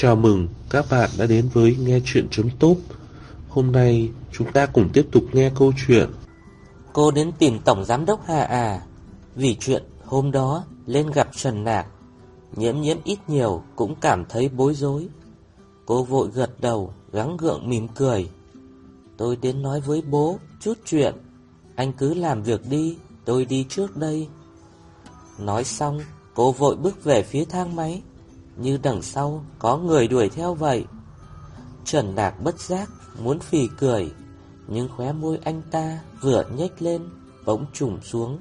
Chào mừng các bạn đã đến với nghe Chuyện chấm tốt. Hôm nay chúng ta cùng tiếp tục nghe câu chuyện. Cô đến tìm Tổng Giám đốc Hà à Vì chuyện hôm đó lên gặp Trần Nạc. Nhiễm nhiễm ít nhiều cũng cảm thấy bối rối. Cô vội gật đầu, gắng gượng mỉm cười. Tôi đến nói với bố chút chuyện. Anh cứ làm việc đi, Tôi đi trước đây. Nói xong, Cô vội bước về phía thang máy. Như đằng sau có người đuổi theo vậy. Trần Đạc bất giác Muốn phì cười, Nhưng khóe môi anh ta vừa nhếch lên, Bỗng trùng xuống.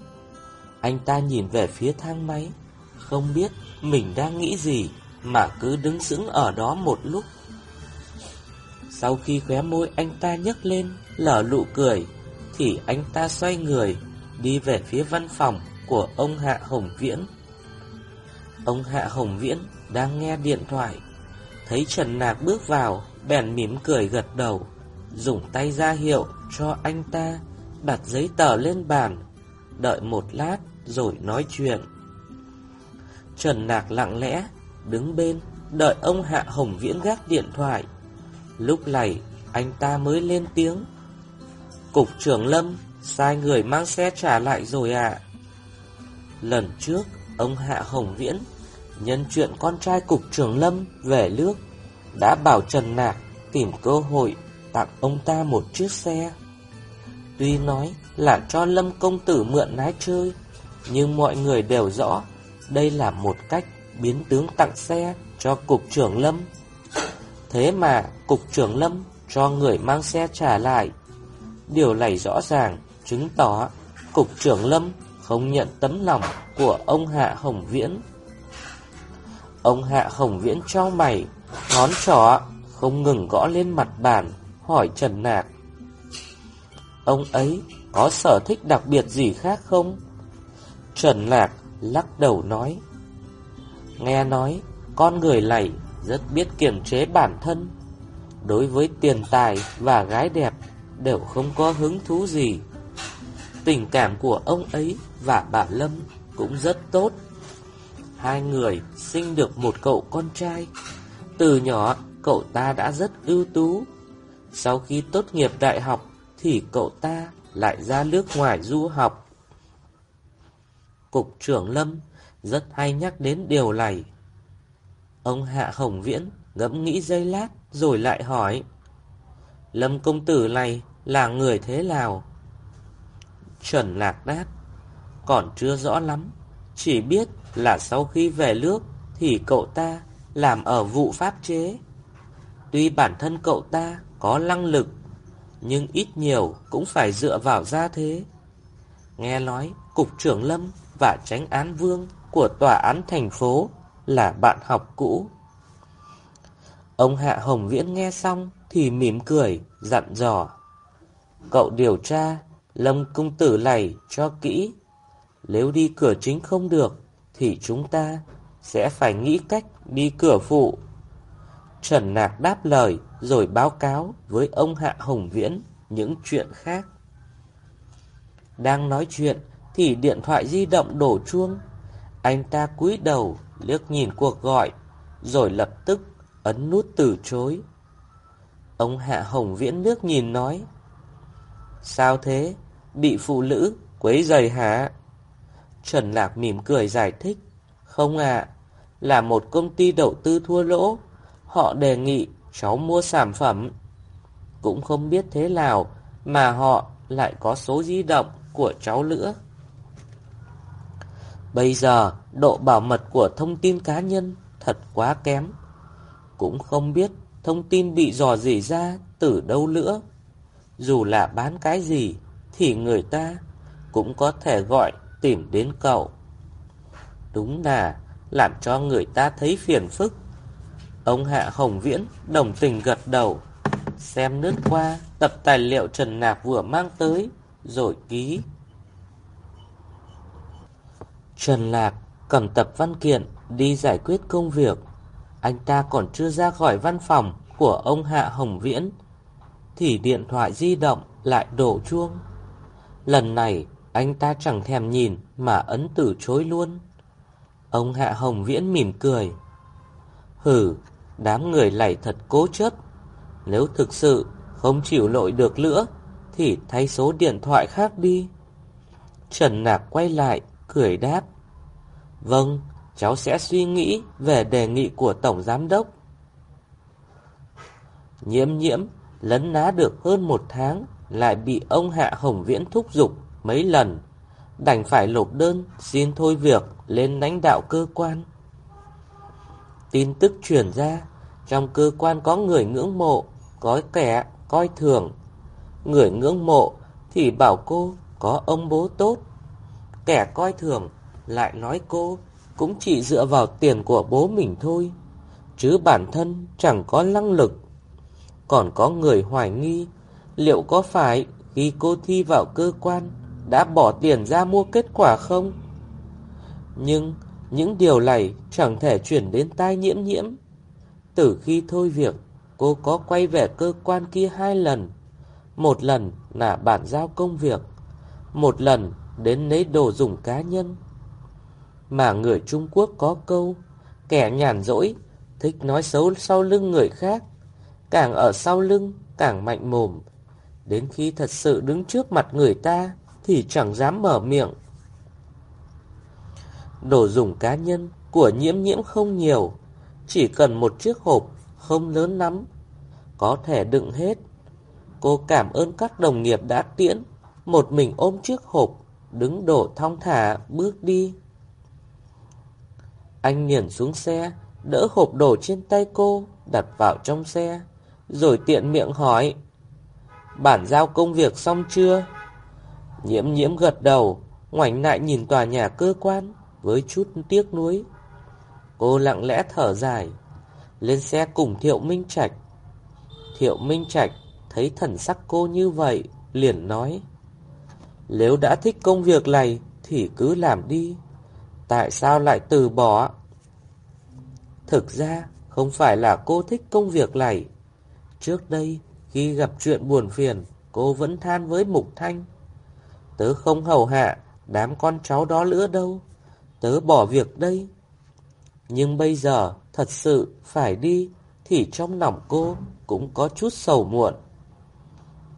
Anh ta nhìn về phía thang máy, Không biết mình đang nghĩ gì Mà cứ đứng sững ở đó một lúc. Sau khi khóe môi anh ta nhấc lên, Lở lụ cười, Thì anh ta xoay người, Đi về phía văn phòng của ông Hạ Hồng Viễn. Ông Hạ Hồng Viễn đang nghe điện thoại. Thấy Trần Nạc bước vào, Bèn mỉm cười gật đầu, Dùng tay ra hiệu cho anh ta Đặt giấy tờ lên bàn, Đợi một lát rồi nói chuyện. Trần Nạc lặng lẽ Đứng bên, Đợi ông Hạ Hồng Viễn gác điện thoại. Lúc này, anh ta mới lên tiếng. Cục trưởng Lâm, Sai người mang xe trả lại rồi ạ. Lần trước, Ông Hạ Hồng Viễn Nhân chuyện con trai cục trưởng Lâm Về nước, Đã bảo Trần Nạc tìm cơ hội Tặng ông ta một chiếc xe Tuy nói là cho Lâm công tử mượn lái chơi, Nhưng mọi người đều rõ Đây là một cách biến tướng tặng xe cho cục trưởng Lâm Thế mà cục trưởng Lâm cho người mang xe trả lại, Điều này rõ ràng chứng tỏ Cục trưởng Lâm không nhận tấm lòng của ông Hạ Hồng Viễn. Ông Hạ Hồng Viễn cho mày, ngón trỏ không ngừng gõ lên mặt bàn, hỏi Trần Nạc. Ông ấy có sở thích đặc biệt gì khác không? Trần Nạc lắc đầu nói. Nghe nói, con người này rất biết kiềm chế bản thân. Đối với tiền tài và gái đẹp đều không có hứng thú gì. Tình cảm của ông ấy và bà Lâm cũng rất tốt. Hai người sinh được một cậu con trai. Từ nhỏ, cậu ta đã rất ưu tú. Sau khi tốt nghiệp đại học, thì cậu ta lại ra nước ngoài du học. Cục trưởng Lâm rất hay nhắc đến điều này. Ông Hạ Hồng Viễn ngẫm nghĩ giây lát rồi lại hỏi. Lâm công tử này là người thế nào? Trần Lạc đáp, còn chưa rõ lắm, chỉ biết là sau khi về nước thì cậu ta làm ở vụ pháp chế. Tuy bản thân cậu ta có năng lực, nhưng ít nhiều cũng phải dựa vào gia thế. Nghe nói Cục trưởng Lâm và tránh án vương của tòa án thành phố là bạn học cũ. Ông Hạ Hồng Viễn nghe xong thì mỉm cười, dặn dò. Cậu điều tra Lâm công tử này cho kỹ. Nếu đi cửa chính không được, thì chúng ta sẽ phải nghĩ cách đi cửa phụ. Trần Nạc đáp lời rồi báo cáo với ông Hạ Hồng Viễn những chuyện khác. Đang nói chuyện thì điện thoại di động đổ chuông. Anh ta cúi đầu liếc nhìn cuộc gọi rồi lập tức ấn nút từ chối. Ông Hạ Hồng Viễn nước nhìn nói Sao thế? Bị phụ nữ quấy rầy hả? Trần Lạc mỉm cười giải thích. Không ạ, là một công ty đầu tư thua lỗ. Họ đề nghị cháu mua sản phẩm. Cũng không biết thế nào mà họ lại có số di động của cháu nữa. Bây giờ, độ bảo mật của thông tin cá nhân thật quá kém. Cũng không biết thông tin bị dò dỉ ra từ đâu nữa. Dù là bán cái gì Thì người ta Cũng có thể gọi tìm đến cậu Đúng là Làm cho người ta thấy phiền phức Ông Hạ Hồng Viễn Đồng tình gật đầu Xem lướt qua Tập tài liệu Trần Nạp vừa mang tới Rồi ký Trần Lạc cầm tập văn kiện đi giải quyết công việc. Anh ta còn chưa ra khỏi văn phòng của ông Hạ Hồng Viễn thì điện thoại di động lại đổ chuông. Lần này, anh ta chẳng thèm nhìn mà ấn từ chối luôn. Ông Hạ Hồng Viễn mỉm cười. Hử, Đám người lảy thật cố chấp. Nếu thực sự không chịu lội được nữa, thì thay số điện thoại khác đi. Trần Nạc quay lại, cười đáp. Vâng, cháu sẽ suy nghĩ về đề nghị của Tổng Giám Đốc. Nhiễm nhiễm, lấn ná được hơn một tháng, lại bị ông Hạ Hồng Viễn thúc giục mấy lần, đành phải lộp đơn xin thôi việc lên lãnh đạo cơ quan. Tin tức truyền ra, trong cơ quan có người ngưỡng mộ, có kẻ coi thường. Người ngưỡng mộ thì bảo cô có ông bố tốt. Kẻ coi thường lại nói cô cũng chỉ dựa vào tiền của bố mình thôi, chứ bản thân chẳng có năng lực. Còn có người hoài nghi liệu có phải khi cô thi vào cơ quan đã bỏ tiền ra mua kết quả không? Nhưng những điều này chẳng thể chuyển đến tai nhiễm nhiễm. Từ khi thôi việc, cô có quay về cơ quan kia hai lần. Một lần là bản giao công việc, một lần đến lấy đồ dùng cá nhân. Mà người Trung Quốc có câu, kẻ nhàn rỗi, thích nói xấu sau lưng người khác. Càng ở sau lưng, càng mạnh mồm. Đến khi thật sự đứng trước mặt người ta, thì chẳng dám mở miệng. Đồ dùng cá nhân của nhiễm nhiễm không nhiều, chỉ cần một chiếc hộp không lớn lắm, có thể đựng hết. Cô cảm ơn các đồng nghiệp đã tiễn, một mình ôm chiếc hộp, đứng đổ thong thả bước đi. Anh nghiền xuống xe, đỡ hộp đồ trên tay cô, đặt vào trong xe, rồi tiện miệng hỏi. Bản giao công việc xong chưa? Nhiễm nhiễm gật đầu, ngoảnh lại nhìn tòa nhà cơ quan với chút tiếc nuối. Cô lặng lẽ thở dài, lên xe cùng Thiệu Minh Trạch. Thiệu Minh Trạch thấy thần sắc cô như vậy, liền nói. Nếu đã thích công việc này thì cứ làm đi. Tại sao lại từ bỏ? Thực ra không phải là cô thích công việc này. Trước đây khi gặp chuyện buồn phiền, cô vẫn than với Mục Thanh. Tớ không hầu hạ đám con cháu đó nữa đâu. Tớ bỏ việc đây. Nhưng bây giờ thật sự phải đi thì trong lòng cô cũng có chút sầu muộn.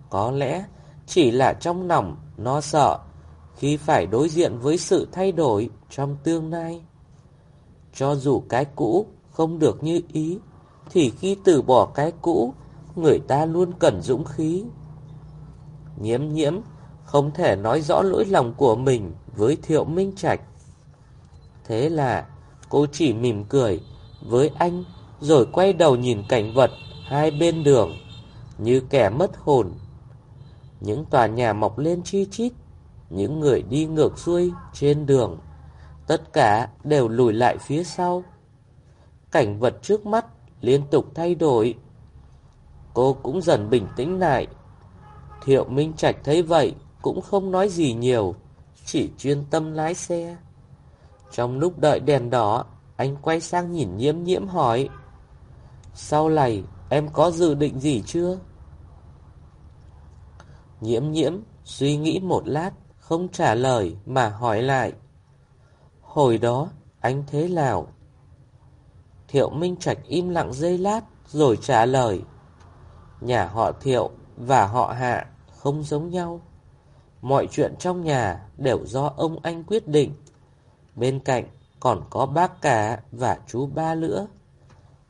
Có lẽ chỉ là trong lòng nó sợ khi phải đối diện với sự thay đổi trong tương lai. Cho dù cái cũ không được như ý, thì khi từ bỏ cái cũ, người ta luôn cần dũng khí. Nhiễm nhiễm không thể nói rõ lỗi lòng của mình với Thiệu Minh Trạch. Thế là cô chỉ mỉm cười với anh rồi quay đầu nhìn cảnh vật hai bên đường như kẻ mất hồn. Những tòa nhà mọc lên chi chít, những người đi ngược xuôi trên đường, tất cả đều lùi lại phía sau. Cảnh vật trước mắt liên tục thay đổi. Cô cũng dần bình tĩnh lại. Thiệu Minh Trạch thấy vậy cũng không nói gì nhiều, chỉ chuyên tâm lái xe. Trong lúc đợi đèn đỏ, anh quay sang nhìn nhiễm nhiễm hỏi. Sau này, em có dự định gì chưa? Nhiễm nhiễm suy nghĩ một lát, không trả lời mà hỏi lại. Hồi đó, anh thế nào? Thiệu Minh Trạch im lặng giây lát rồi trả lời. Nhà họ Thiệu và họ Hạ không giống nhau. Mọi chuyện trong nhà đều do ông anh quyết định. Bên cạnh còn có bác cả và chú ba nữa.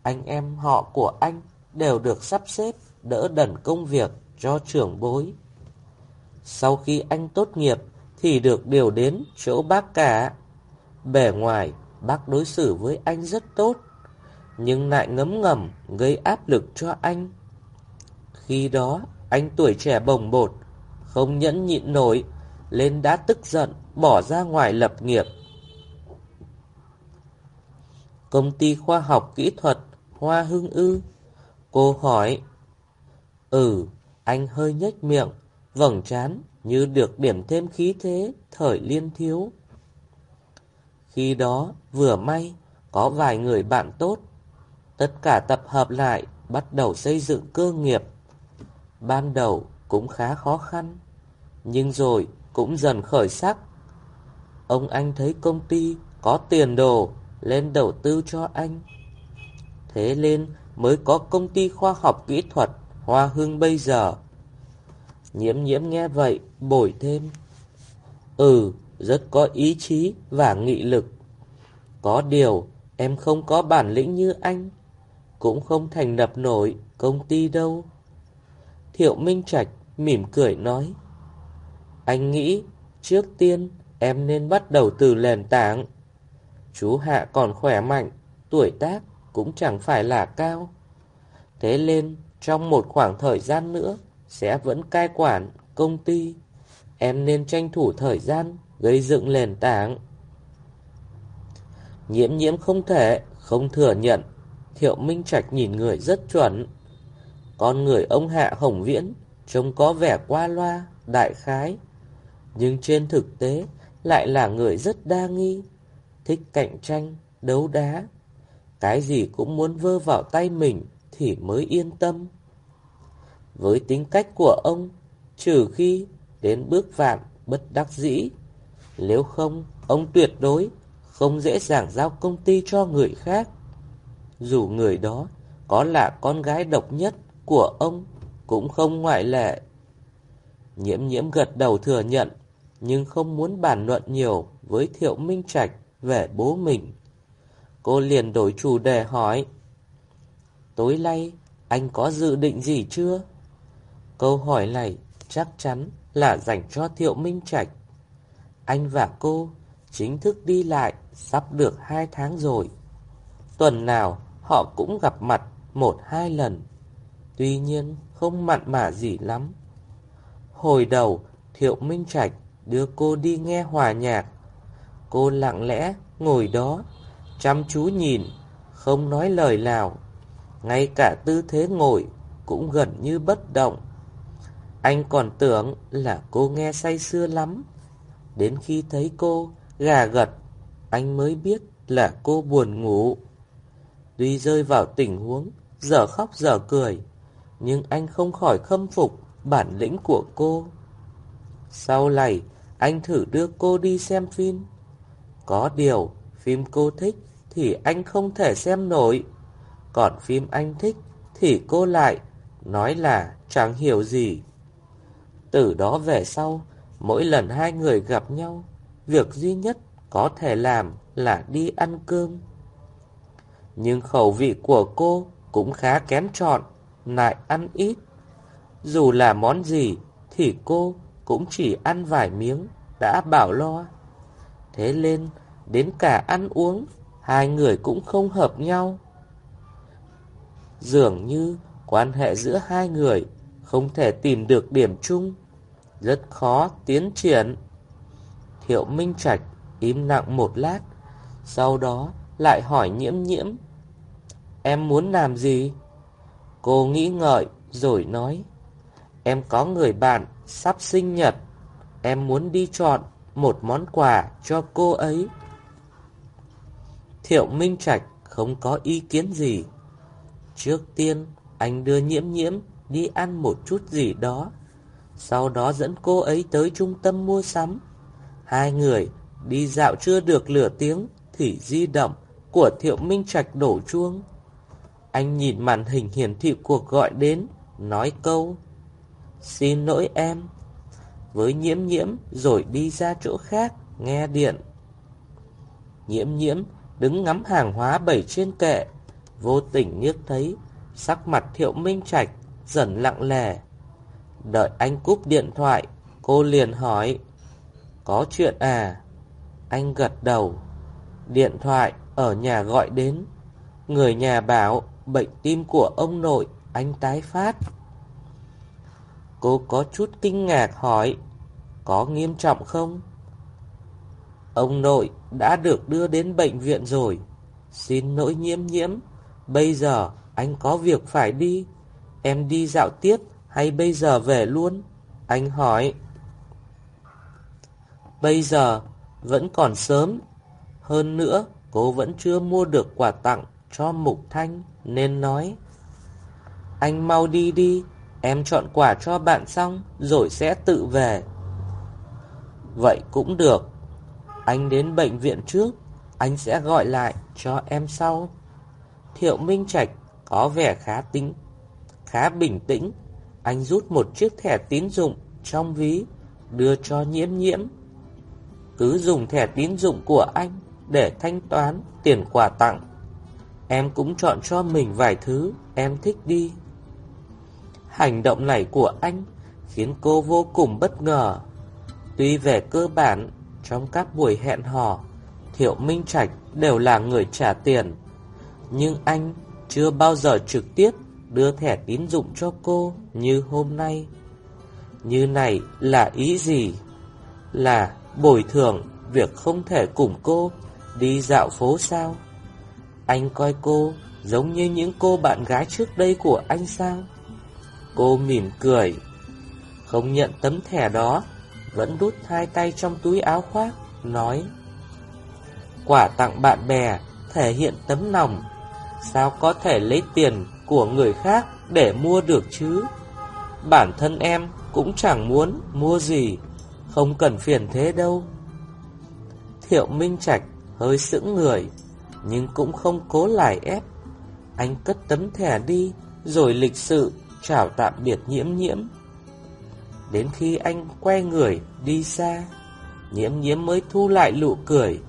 Anh em họ của anh đều được sắp xếp đỡ đần công việc cho trưởng bối. Sau khi anh tốt nghiệp thì được điều đến chỗ bác cả. Bề ngoài, bác đối xử với anh rất tốt, nhưng lại ngấm ngầm gây áp lực cho anh. Khi đó, anh tuổi trẻ bồng bột, không nhẫn nhịn nổi, lên đã tức giận, bỏ ra ngoài lập nghiệp. Công ty khoa học kỹ thuật Hoa Hưng Ư Cô hỏi Ừ, anh hơi nhếch miệng, vầng trán như được điểm thêm khí thế thời liên thiếu. Khi đó, vừa may, có vài người bạn tốt. Tất cả tập hợp lại, bắt đầu xây dựng cơ nghiệp. Ban đầu cũng khá khó khăn, nhưng rồi cũng dần khởi sắc. Ông anh thấy công ty có tiền đồ lên đầu tư cho anh. Thế nên mới có công ty khoa học kỹ thuật Hoa Hưng bây giờ. Nhiễm nhiễm nghe vậy, bổi thêm. Ừ, rất có ý chí và nghị lực. Có điều, em không có bản lĩnh như anh, cũng không thành lập nổi công ty đâu. Thiệu Minh Trạch mỉm cười nói. Anh nghĩ, trước tiên em nên bắt đầu từ nền tảng. Chú Hạ còn khỏe mạnh, tuổi tác cũng chẳng phải là cao. Thế nên, trong một khoảng thời gian nữa, sẽ vẫn cai quản công ty. Em nên tranh thủ thời gian gây dựng nền tảng. Nhiễm nhiễm không thể, không thừa nhận. Thiệu Minh Trạch nhìn người rất chuẩn. Con người ông Hạ Hồng Viễn trông có vẻ qua loa, đại khái. Nhưng trên thực tế lại là người rất đa nghi, thích cạnh tranh, đấu đá. Cái gì cũng muốn vơ vào tay mình thì mới yên tâm. Với tính cách của ông, trừ khi đến bước vạn bất đắc dĩ, nếu không, ông tuyệt đối không dễ dàng giao công ty cho người khác. Dù người đó có là con gái độc nhất của ông, cũng không ngoại lệ. Nhiễm nhiễm gật đầu thừa nhận, nhưng không muốn bàn luận nhiều với Thiệu Minh Trạch về bố mình. Cô liền đổi chủ đề hỏi, Tối nay, anh có dự định gì chưa? Câu hỏi này chắc chắn là dành cho Thiệu Minh Trạch. Anh và cô chính thức đi lại sắp được hai tháng rồi. Tuần nào họ cũng gặp mặt một hai lần. Tuy nhiên không mặn mà gì lắm. Hồi đầu Thiệu Minh Trạch đưa cô đi nghe hòa nhạc. Cô lặng lẽ ngồi đó, chăm chú nhìn, không nói lời nào. Ngay cả tư thế ngồi cũng gần như bất động. Anh còn tưởng là cô nghe say sưa lắm. Đến khi thấy cô gà gật, anh mới biết là cô buồn ngủ. Tuy rơi vào tình huống giờ khóc giờ cười, nhưng anh không khỏi khâm phục bản lĩnh của cô. Sau này, anh thử đưa cô đi xem phim. Có điều, phim cô thích thì anh không thể xem nổi. Còn phim anh thích thì cô lại nói là chẳng hiểu gì. Từ đó về sau, mỗi lần hai người gặp nhau, việc duy nhất có thể làm là đi ăn cơm. Nhưng khẩu vị của cô cũng khá kém chọn, lại ăn ít. Dù là món gì thì cô cũng chỉ ăn vài miếng, đã bảo lo. Thế nên, đến cả ăn uống, hai người cũng không hợp nhau. Dường như quan hệ giữa hai người không thể tìm được điểm chung, rất khó tiến triển. Thiệu Minh Trạch im lặng một lát, sau đó lại hỏi nhiễm nhiễm. Em muốn làm gì? Cô nghĩ ngợi rồi nói. Em có người bạn sắp sinh nhật. Em muốn đi chọn một món quà cho cô ấy. Thiệu Minh Trạch không có ý kiến gì. Trước tiên, anh đưa nhiễm nhiễm đi ăn một chút gì đó. Sau đó dẫn cô ấy tới trung tâm mua sắm. Hai người đi dạo chưa được lửa tiếng thì di động của Thiệu Minh Trạch đổ chuông. Anh nhìn màn hình hiển thị cuộc gọi đến, nói câu Xin lỗi em với nhiễm nhiễm rồi đi ra chỗ khác nghe điện. Nhiễm nhiễm đứng ngắm hàng hóa bày trên kệ. Vô tình nhức thấy sắc mặt thiệu minh trạch dần lặng lè. Đợi anh cúp điện thoại Cô liền hỏi Có chuyện à? Anh gật đầu. Điện thoại ở nhà gọi đến. Người nhà bảo bệnh tim của ông nội anh tái phát. Cô có chút kinh ngạc hỏi, có nghiêm trọng không? Ông nội đã được đưa đến bệnh viện rồi. Xin lỗi nhiễm nhiễm, bây giờ anh có việc phải đi. Em đi dạo tiếp hay bây giờ về luôn? Anh hỏi. Bây giờ vẫn còn sớm. Hơn nữa, cô vẫn chưa mua được quà tặng cho Mục Thanh nên nói. Anh mau đi đi, Em chọn quà cho bạn xong Rồi sẽ tự về Vậy cũng được Anh đến bệnh viện trước Anh sẽ gọi lại cho em sau Thiệu Minh Trạch có vẻ khá tính, khá bình tĩnh. Anh rút một chiếc thẻ tín dụng trong ví, đưa cho nhiễm nhiễm. Cứ dùng thẻ tín dụng của anh để thanh toán tiền quà tặng. Em cũng chọn cho mình vài thứ em thích đi. Hành động này của anh khiến cô vô cùng bất ngờ. Tuy về cơ bản, trong các buổi hẹn hò, Thiệu Minh Trạch đều là người trả tiền. Nhưng anh chưa bao giờ trực tiếp đưa thẻ tín dụng cho cô như hôm nay. Như này là ý gì? Là bồi thường việc không thể cùng cô đi dạo phố sao? Anh coi cô giống như những cô bạn gái trước đây của anh sao? Cô mỉm cười, không nhận tấm thẻ đó, vẫn đút hai tay trong túi áo khoác, nói Quả tặng bạn bè thể hiện tấm lòng, sao có thể lấy tiền của người khác để mua được chứ? Bản thân em cũng chẳng muốn mua gì, không cần phiền thế đâu. Thiệu Minh Trạch hơi sững người, nhưng cũng không cố lại ép. Anh cất tấm thẻ đi, rồi lịch sự chào tạm biệt nhiễm nhiễm. Đến khi anh quay người đi xa, nhiễm nhiễm mới thu lại nụ cười,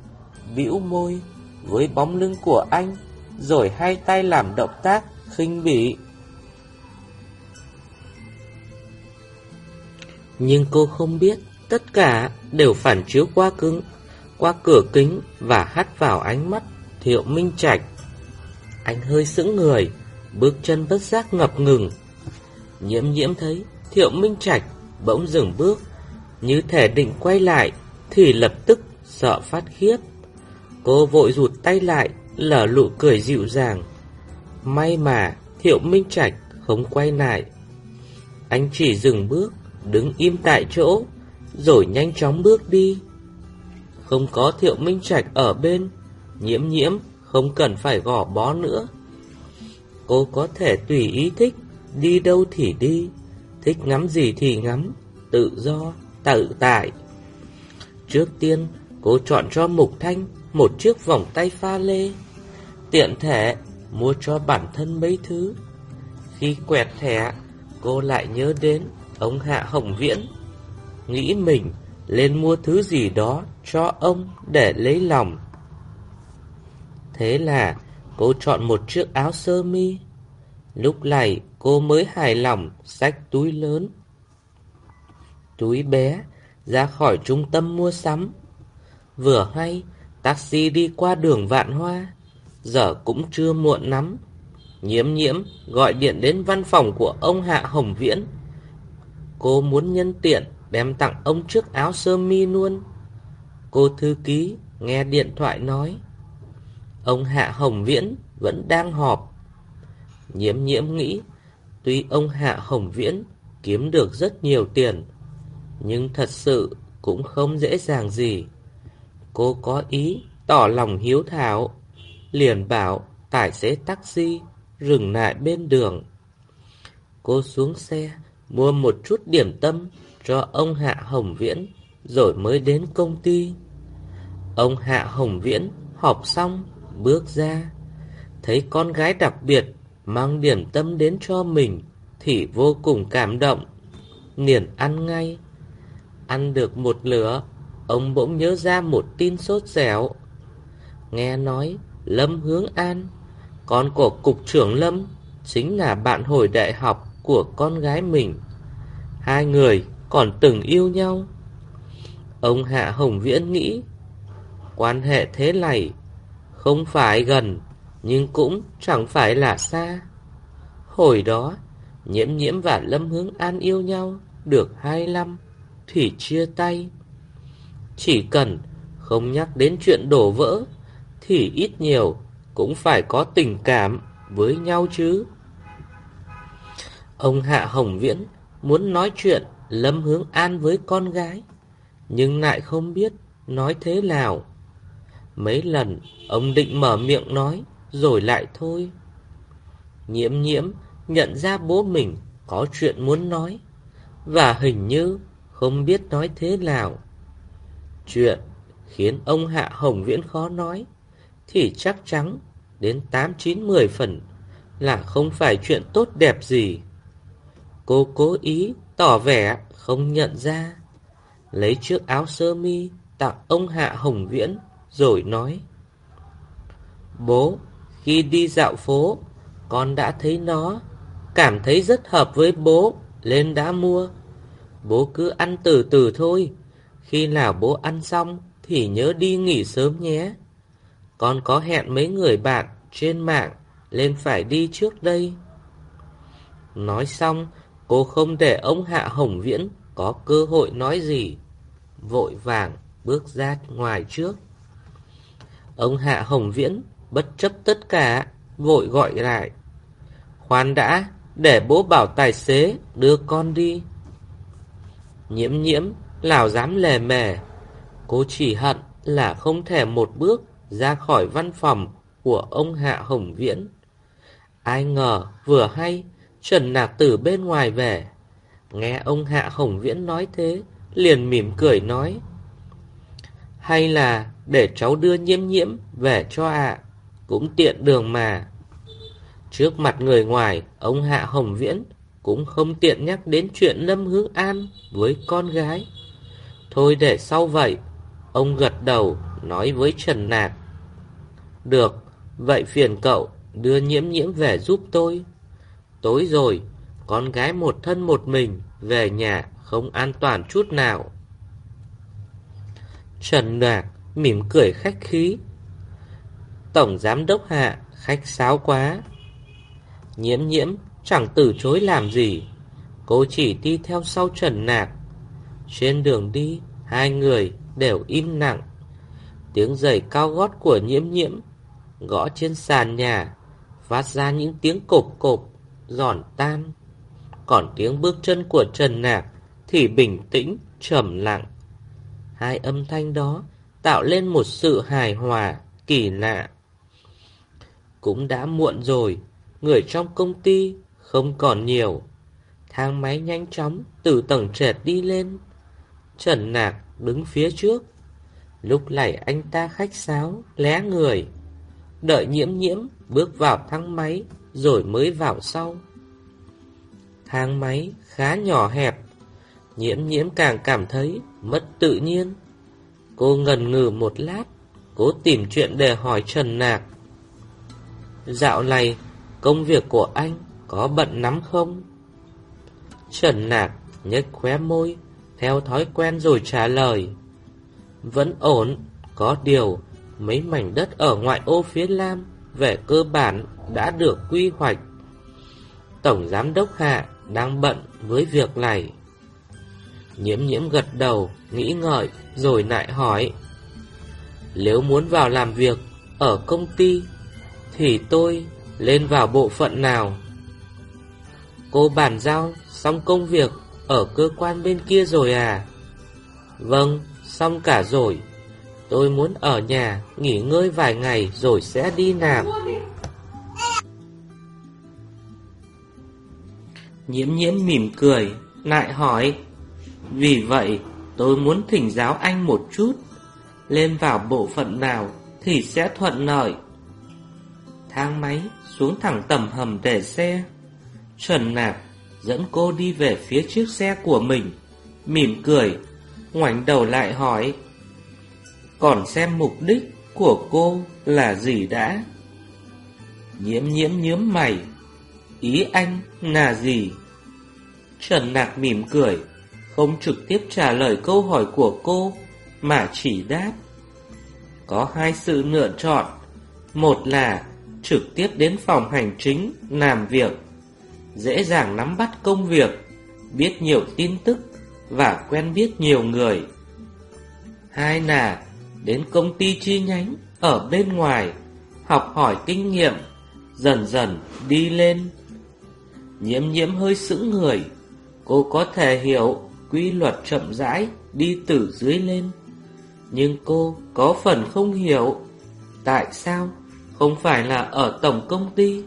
bĩu môi với bóng lưng của anh, rồi hai tay làm động tác khinh bỉ. Nhưng cô không biết, tất cả đều phản chiếu qua cứng, qua cửa kính và hắt vào ánh mắt Thiệu Minh Trạch. Anh hơi sững người, bước chân bất giác ngập ngừng. Nhiễm nhiễm thấy Thiệu Minh Trạch bỗng dừng bước, như thể định quay lại, thì lập tức sợ phát khiếp. Cô vội rụt tay lại, lở lụ cười dịu dàng. May mà Thiệu Minh Trạch không quay lại. Anh chỉ dừng bước, đứng im tại chỗ, rồi nhanh chóng bước đi. Không có Thiệu Minh Trạch ở bên, nhiễm nhiễm không cần phải gò bó nữa. Cô có thể tùy ý thích, đi đâu thì đi, thích ngắm gì thì ngắm, tự do, tự tại. Trước tiên, cô chọn cho Mục Thanh một chiếc vòng tay pha lê, tiện thể mua cho bản thân mấy thứ. Khi quẹt thẻ, cô lại nhớ đến ông Hạ Hồng Viễn, nghĩ mình lên mua thứ gì đó cho ông để lấy lòng. Thế là cô chọn một chiếc áo sơ mi. Lúc này cô mới hài lòng xách túi lớn. Túi bé ra khỏi trung tâm mua sắm. Vừa hay taxi đi qua đường Vạn Hoa, giờ cũng chưa muộn lắm. Nhiễm nhiễm gọi điện đến văn phòng của ông Hạ Hồng Viễn. Cô muốn nhân tiện đem tặng ông chiếc áo sơ mi luôn. Cô thư ký nghe điện thoại nói. Ông Hạ Hồng Viễn vẫn đang họp. Nhiễm nhiễm nghĩ, tuy ông Hạ Hồng Viễn kiếm được rất nhiều tiền, nhưng thật sự cũng không dễ dàng gì. Cô có ý tỏ lòng hiếu thảo, liền bảo tài xế taxi dừng lại bên đường. Cô xuống xe, mua một chút điểm tâm cho ông Hạ Hồng Viễn, rồi mới đến công ty. Ông Hạ Hồng Viễn họp xong, bước ra, thấy con gái đặc biệt mang điểm tâm đến cho mình thì vô cùng cảm động, liền ăn ngay. Ăn được một lửa, ông bỗng nhớ ra một tin sốt dẻo. Nghe nói Lâm Hướng An, con của cục trưởng Lâm, chính là bạn hồi đại học của con gái mình. Hai người còn từng yêu nhau. Ông Hạ Hồng Viễn nghĩ, quan hệ thế này không phải gần, nhưng cũng chẳng phải là xa. Hồi đó, nhiễm nhiễm và Lâm Hướng An yêu nhau được hai năm, thì chia tay. Chỉ cần không nhắc đến chuyện đổ vỡ, thì ít nhiều cũng phải có tình cảm với nhau chứ. Ông Hạ Hồng Viễn muốn nói chuyện Lâm Hướng An với con gái, nhưng lại không biết nói thế nào. Mấy lần ông định mở miệng nói, rồi lại thôi. Nhiễm nhiễm nhận ra bố mình có chuyện muốn nói, và hình như không biết nói thế nào. Chuyện khiến ông Hạ Hồng Viễn khó nói, thì chắc chắn đến 8-9-10 phần là không phải chuyện tốt đẹp gì. Cô cố ý tỏ vẻ không nhận ra. Lấy chiếc áo sơ mi tặng ông Hạ Hồng Viễn rồi nói. Bố, khi đi dạo phố, con đã thấy nó, cảm thấy rất hợp với bố, lên đã mua. Bố cứ ăn từ từ thôi, khi nào bố ăn xong thì nhớ đi nghỉ sớm nhé. Con có hẹn mấy người bạn trên mạng nên phải đi trước đây. Nói xong, cô không để ông Hạ Hồng Viễn có cơ hội nói gì. Vội vàng bước ra ngoài trước. Ông Hạ Hồng Viễn bất chấp tất cả, vội gọi lại. Khoan đã, để bố bảo tài xế đưa con đi. Nhiễm nhiễm, lào dám lề mề. Cô chỉ hận là không thể một bước ra khỏi văn phòng của ông Hạ Hồng Viễn. Ai ngờ vừa hay Trần Nạc Tử bên ngoài về. Nghe ông Hạ Hồng Viễn nói thế, liền mỉm cười nói. Hay là để cháu đưa nhiễm nhiễm về cho ạ, cũng tiện đường mà. Trước mặt người ngoài, ông Hạ Hồng Viễn cũng không tiện nhắc đến chuyện Lâm Hướng An với con gái. Thôi để sau vậy, ông gật đầu nói với Trần Nạc. Được, vậy phiền cậu đưa nhiễm nhiễm về giúp tôi. Tối rồi, con gái một thân một mình về nhà không an toàn chút nào. Trần Nạc mỉm cười khách khí. Tổng giám đốc hạ khách sáo quá. Nhiễm nhiễm chẳng từ chối làm gì. Cô chỉ đi theo sau Trần Nạc. Trên đường đi, hai người đều im lặng. Tiếng giày cao gót của nhiễm nhiễm gõ trên sàn nhà, phát ra những tiếng cộp cộp, giòn tan. Còn tiếng bước chân của Trần Nạc thì bình tĩnh, trầm lặng. Hai âm thanh đó tạo lên một sự hài hòa, kỳ lạ. Cũng đã muộn rồi, người trong công ty không còn nhiều. Thang máy nhanh chóng từ tầng trệt đi lên. Trần Nạc đứng phía trước. Lúc này anh ta khách sáo, lé người. Đợi nhiễm nhiễm bước vào thang máy rồi mới vào sau. Thang máy khá nhỏ hẹp. Nhiễm nhiễm càng cảm thấy mất tự nhiên. Cô ngần ngừ một lát, cố tìm chuyện để hỏi Trần Nạc. Dạo này, công việc của anh có bận lắm không? Trần Nạc nhếch khóe môi, theo thói quen rồi trả lời. Vẫn ổn, có điều, mấy mảnh đất ở ngoại ô phía Lam về cơ bản đã được quy hoạch. Tổng Giám đốc Hạ đang bận với việc này. Nhiễm nhiễm gật đầu, nghĩ ngợi, rồi lại hỏi. Nếu muốn vào làm việc ở công ty, thì tôi lên vào bộ phận nào? Cô bàn giao xong công việc ở cơ quan bên kia rồi à? Vâng, xong cả rồi. Tôi muốn ở nhà nghỉ ngơi vài ngày rồi sẽ đi làm. Nhiễm nhiễm mỉm cười, lại hỏi. Vì vậy, tôi muốn thỉnh giáo anh một chút. Lên vào bộ phận nào thì sẽ thuận lợi. Thang máy xuống thẳng tầm hầm để xe. Trần Nạp dẫn cô đi về phía chiếc xe của mình, mỉm cười, ngoảnh đầu lại hỏi. Còn xem mục đích của cô là gì đã? Nhiễm nhiễm nhớm mày, ý anh là gì? Trần Nạc mỉm cười, không trực tiếp trả lời câu hỏi của cô, mà chỉ đáp. Có hai sự lựa chọn, một là trực tiếp đến phòng hành chính làm việc, dễ dàng nắm bắt công việc, biết nhiều tin tức và quen biết nhiều người. Hai là đến công ty chi nhánh ở bên ngoài, học hỏi kinh nghiệm, dần dần đi lên. Nhiễm nhiễm hơi sững người, cô có thể hiểu quy luật chậm rãi đi từ dưới lên. Nhưng cô có phần không hiểu tại sao không phải là ở tổng công ty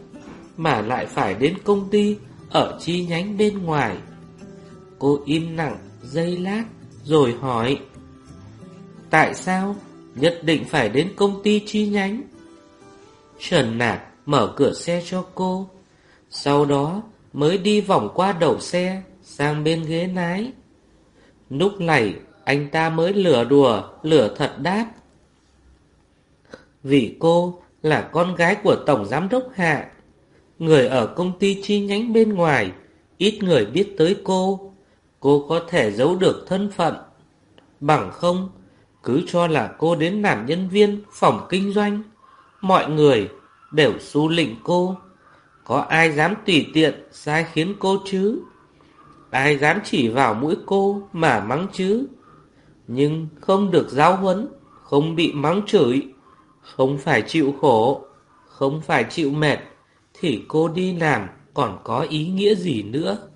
mà lại phải đến công ty ở chi nhánh bên ngoài. Cô im lặng giây lát rồi hỏi Tại sao nhất định phải đến công ty chi nhánh? Trần Nạc mở cửa xe cho cô Sau đó mới đi vòng qua đầu xe sang bên ghế lái. Lúc này anh ta mới lửa đùa, lửa thật đáp. Vì cô là con gái của Tổng Giám đốc Hạ. Người ở công ty chi nhánh bên ngoài, ít người biết tới cô. Cô có thể giấu được thân phận. Bằng không, cứ cho là cô đến làm nhân viên phòng kinh doanh. Mọi người đều su lịnh cô. Có ai dám tùy tiện sai khiến cô chứ? Ai dám chỉ vào mũi cô mà mắng chứ? Nhưng không được giáo huấn, không bị mắng chửi, không phải chịu khổ, không phải chịu mệt, thì cô đi làm còn có ý nghĩa gì nữa.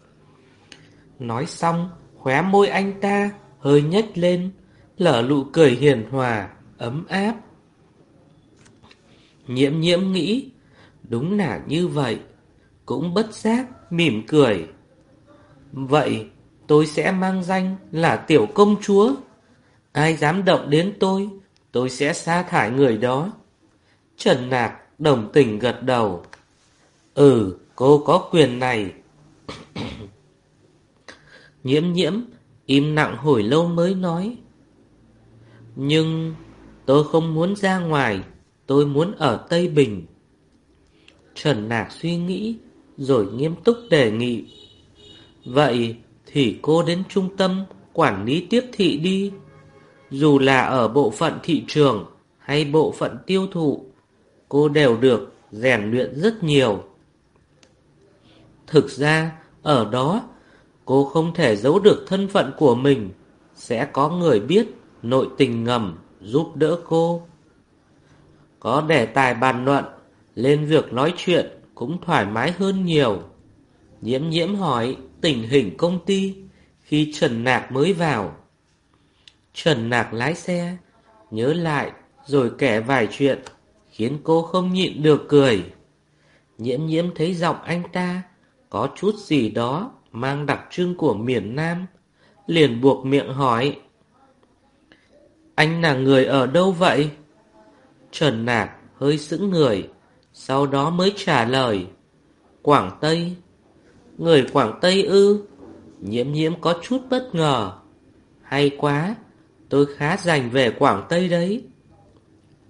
Nói xong, khóe môi anh ta hơi nhếch lên, lở lụ cười hiền hòa, ấm áp. Nhiễm nhiễm nghĩ, đúng là như vậy, cũng bất giác, mỉm cười. Vậy, tôi sẽ mang danh là tiểu công chúa. Ai dám động đến tôi, tôi sẽ sa thải người đó. Trần Nạc đồng tình gật đầu. Ừ, cô có quyền này. nhiễm nhiễm, im lặng hồi lâu mới nói. Nhưng tôi không muốn ra ngoài, tôi muốn ở Tây Bình. Trần Nạc suy nghĩ, rồi nghiêm túc đề nghị. Vậy thì cô đến trung tâm quản lý tiếp thị đi. Dù là ở bộ phận thị trường hay bộ phận tiêu thụ, cô đều được rèn luyện rất nhiều. Thực ra, ở đó, cô không thể giấu được thân phận của mình. Sẽ có người biết nội tình ngầm giúp đỡ cô. Có đề tài bàn luận, lên việc nói chuyện cũng thoải mái hơn nhiều. Nhiễm nhiễm hỏi tình hình công ty khi Trần Nạc mới vào. Trần Nạc lái xe, nhớ lại rồi kể vài chuyện, khiến cô không nhịn được cười. Nhiễm nhiễm thấy giọng anh ta có chút gì đó mang đặc trưng của miền Nam, liền buộc miệng hỏi. Anh là người ở đâu vậy? Trần Nạc hơi sững người, sau đó mới trả lời. Quảng Tây. Người Quảng Tây ư? Nhiễm nhiễm có chút bất ngờ. Hay quá, tôi khá dành về Quảng Tây đấy.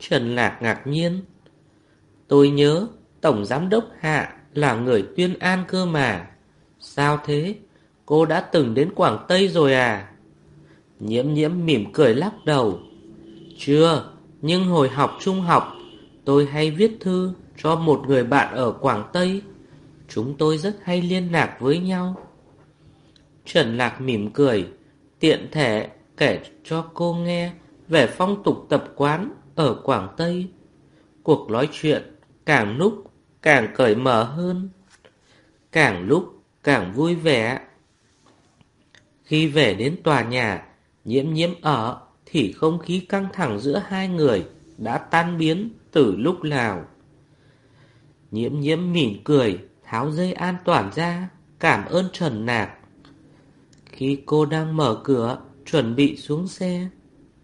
Trần Lạc ngạc nhiên. Tôi nhớ Tổng Giám đốc Hạ là người tuyên an cơ mà. Sao thế? Cô đã từng đến Quảng Tây rồi à? Nhiễm nhiễm mỉm cười lắc đầu. Chưa, nhưng hồi học trung học, tôi hay viết thư cho một người bạn ở Quảng Tây. Chúng tôi rất hay liên lạc với nhau. Trần Lạc mỉm cười, tiện thể kể cho cô nghe về phong tục tập quán ở Quảng Tây. Cuộc nói chuyện càng lúc càng cởi mở hơn, càng lúc càng vui vẻ. Khi về đến tòa nhà, nhiễm nhiễm ở thì không khí căng thẳng giữa hai người đã tan biến từ lúc nào. Nhiễm nhiễm mỉm cười, tháo dây an toàn ra, cảm ơn Trần Nạc. Khi cô đang mở cửa, chuẩn bị xuống xe,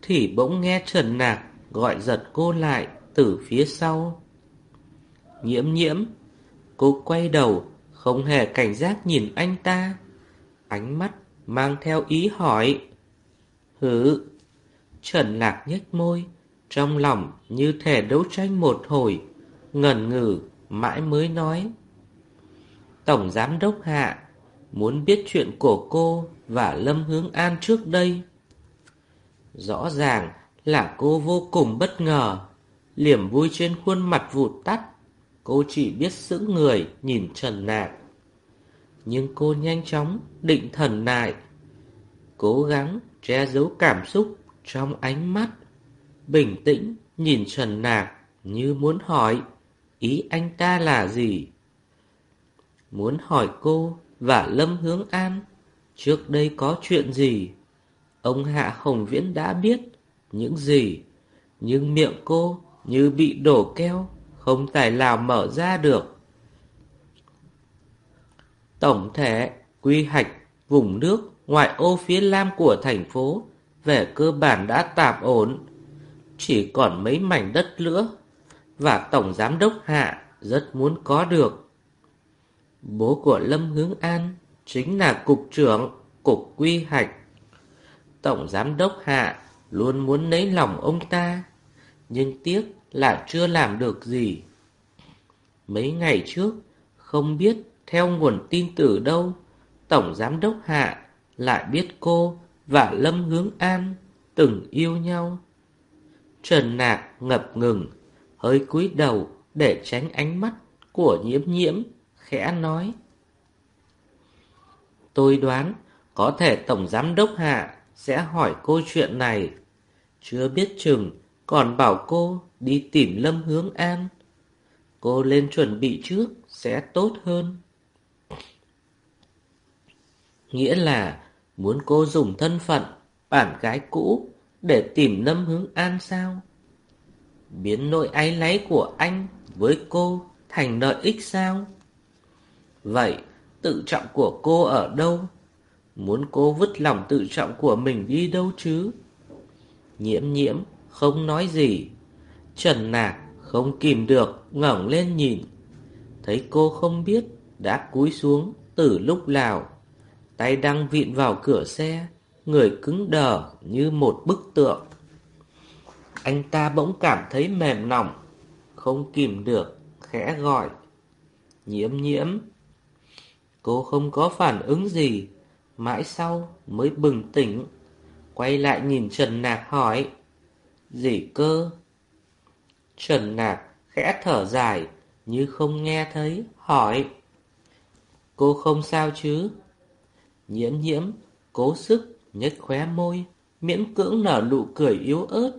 thì bỗng nghe Trần Nạc gọi giật cô lại từ phía sau. Nhiễm nhiễm, cô quay đầu, không hề cảnh giác nhìn anh ta. Ánh mắt mang theo ý hỏi. Hứ, Trần Lạc nhếch môi, trong lòng như thể đấu tranh một hồi, ngần ngừ mãi mới nói. Tổng Giám Đốc Hạ muốn biết chuyện của cô và Lâm Hướng An trước đây. Rõ ràng là cô vô cùng bất ngờ, liềm vui trên khuôn mặt vụt tắt. Cô chỉ biết sững người nhìn Trần Nạc. Nhưng cô nhanh chóng định thần lại, cố gắng che giấu cảm xúc trong ánh mắt. Bình tĩnh nhìn Trần Nạc như muốn hỏi ý anh ta là gì. Muốn hỏi cô và Lâm Hướng An trước đây có chuyện gì. Ông Hạ Hồng Viễn đã biết những gì, nhưng miệng cô như bị đổ keo, không tài nào mở ra được. Tổng thể, quy hoạch vùng nước ngoại ô phía nam của thành phố về cơ bản đã tạm ổn. Chỉ còn mấy mảnh đất nữa và Tổng Giám đốc Hạ rất muốn có được. Bố của Lâm Hướng An chính là cục trưởng cục quy hoạch. Tổng giám đốc Hạ luôn muốn lấy lòng ông ta, nhưng tiếc là chưa làm được gì. Mấy ngày trước, không biết theo nguồn tin từ đâu, Tổng giám đốc Hạ lại biết cô và Lâm Hướng An từng yêu nhau. Trần Nạc ngập ngừng, hơi cúi đầu để tránh ánh mắt của nhiễm nhiễm, khẽ nói. Tôi đoán có thể Tổng Giám Đốc Hạ sẽ hỏi cô chuyện này. Chưa biết chừng còn bảo cô đi tìm Lâm Hướng An. Cô lên chuẩn bị trước sẽ tốt hơn. Nghĩa là muốn cô dùng thân phận bản gái cũ để tìm Lâm Hướng An sao? Biến nỗi áy náy của anh với cô thành lợi ích sao? Vậy tự trọng của cô ở đâu? Muốn cô vứt lòng tự trọng của mình đi đâu chứ? Nhiễm nhiễm không nói gì. Trần nạc không kìm được ngẩng lên nhìn. Thấy cô không biết đã cúi xuống từ lúc nào. Tay đang vịn vào cửa xe, người cứng đờ như một bức tượng. Anh ta bỗng cảm thấy mềm lòng, không kìm được, khẽ gọi. Nhiễm nhiễm. Cô không có phản ứng gì, mãi sau mới bừng tỉnh. Quay lại nhìn Trần Nạc hỏi. Gì cơ? Trần Nạc khẽ thở dài, như không nghe thấy, hỏi. Cô không sao chứ? Nhiễm nhiễm, cố sức, nhếch khóe môi, miễn cưỡng nở nụ cười yếu ớt.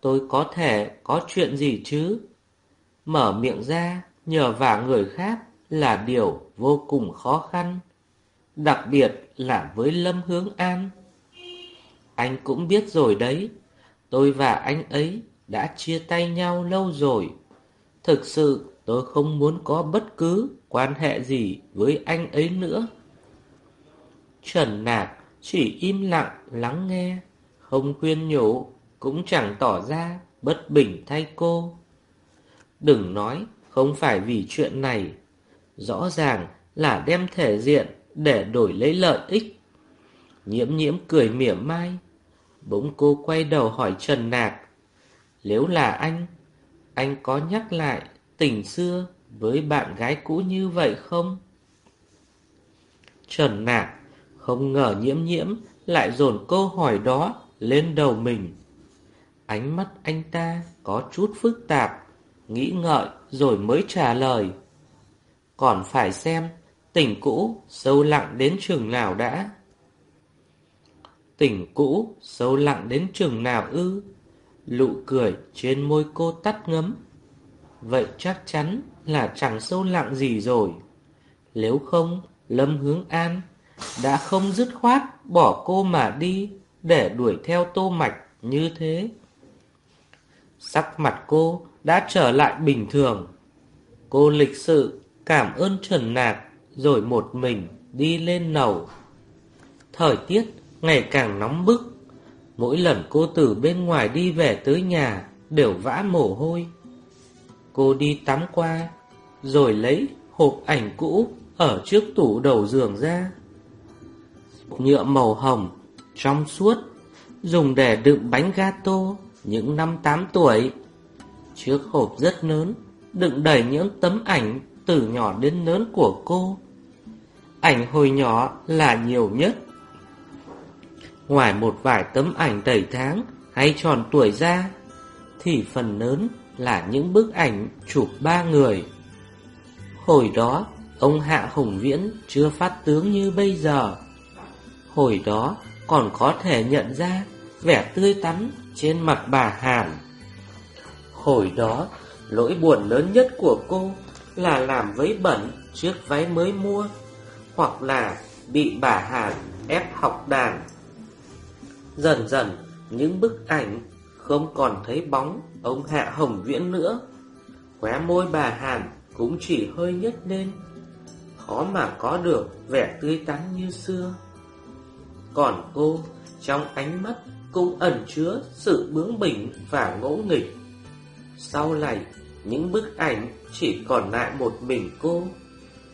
Tôi có thể có chuyện gì chứ? Mở miệng ra, nhờ vả người khác là điều vô cùng khó khăn. Đặc biệt là với Lâm Hướng An. Anh cũng biết rồi đấy, tôi và anh ấy đã chia tay nhau lâu rồi. Thực sự tôi không muốn có bất cứ quan hệ gì với anh ấy nữa. Trần Nạc chỉ im lặng lắng nghe, không khuyên nhủ, cũng chẳng tỏ ra bất bình thay cô. Đừng nói không phải vì chuyện này, rõ ràng là đem thể diện để đổi lấy lợi ích. Nhiễm nhiễm cười mỉa mai, bỗng cô quay đầu hỏi Trần Nạc, nếu là anh, anh có nhắc lại tình xưa với bạn gái cũ như vậy không? Trần Nạc không ngờ nhiễm nhiễm lại dồn câu hỏi đó lên đầu mình. Ánh mắt anh ta có chút phức tạp, nghĩ ngợi rồi mới trả lời. Còn phải xem tỉnh cũ sâu lặng đến trường nào đã. tỉnh cũ sâu lặng đến trường nào ư? Lụ cười trên môi cô tắt ngấm. Vậy chắc chắn là chẳng sâu lặng gì rồi. Nếu không, Lâm Hướng An đã không dứt khoát bỏ cô mà đi để đuổi theo tô mạch như thế. Sắc mặt cô đã trở lại bình thường. Cô lịch sự cảm ơn Trần Nạc rồi một mình đi lên nầu. Thời tiết ngày càng nóng bức. Mỗi lần cô từ bên ngoài đi về tới nhà đều vã mồ hôi. Cô đi tắm qua, rồi lấy hộp ảnh cũ ở trước tủ đầu giường ra. Nhựa màu hồng, trong suốt, dùng để đựng bánh gato những năm 8 tuổi. Trước hộp rất lớn, đựng đầy những tấm ảnh từ nhỏ đến lớn của cô. Ảnh hồi nhỏ là nhiều nhất. Ngoài một vài tấm ảnh đầy tháng hay tròn tuổi ra, thì phần lớn là những bức ảnh chụp ba người. Hồi đó, ông Hạ Hồng Viễn chưa phát tướng như bây giờ. Hồi đó, còn có thể nhận ra vẻ tươi tắn trên mặt bà Hàn. Hồi đó, lỗi buồn lớn nhất của cô là làm vấy bẩn chiếc váy mới mua, hoặc là bị bà Hàn ép học đàn. Dần dần, những bức ảnh không còn thấy bóng ông Hạ Hồng Viễn nữa. Khóe môi bà Hàn cũng chỉ hơi nhếch lên, khó mà có được vẻ tươi tắn như xưa. Còn cô, trong ánh mắt cũng ẩn chứa sự bướng bỉnh và ngỗ nghịch. Sau này, những bức ảnh chỉ còn lại một mình cô,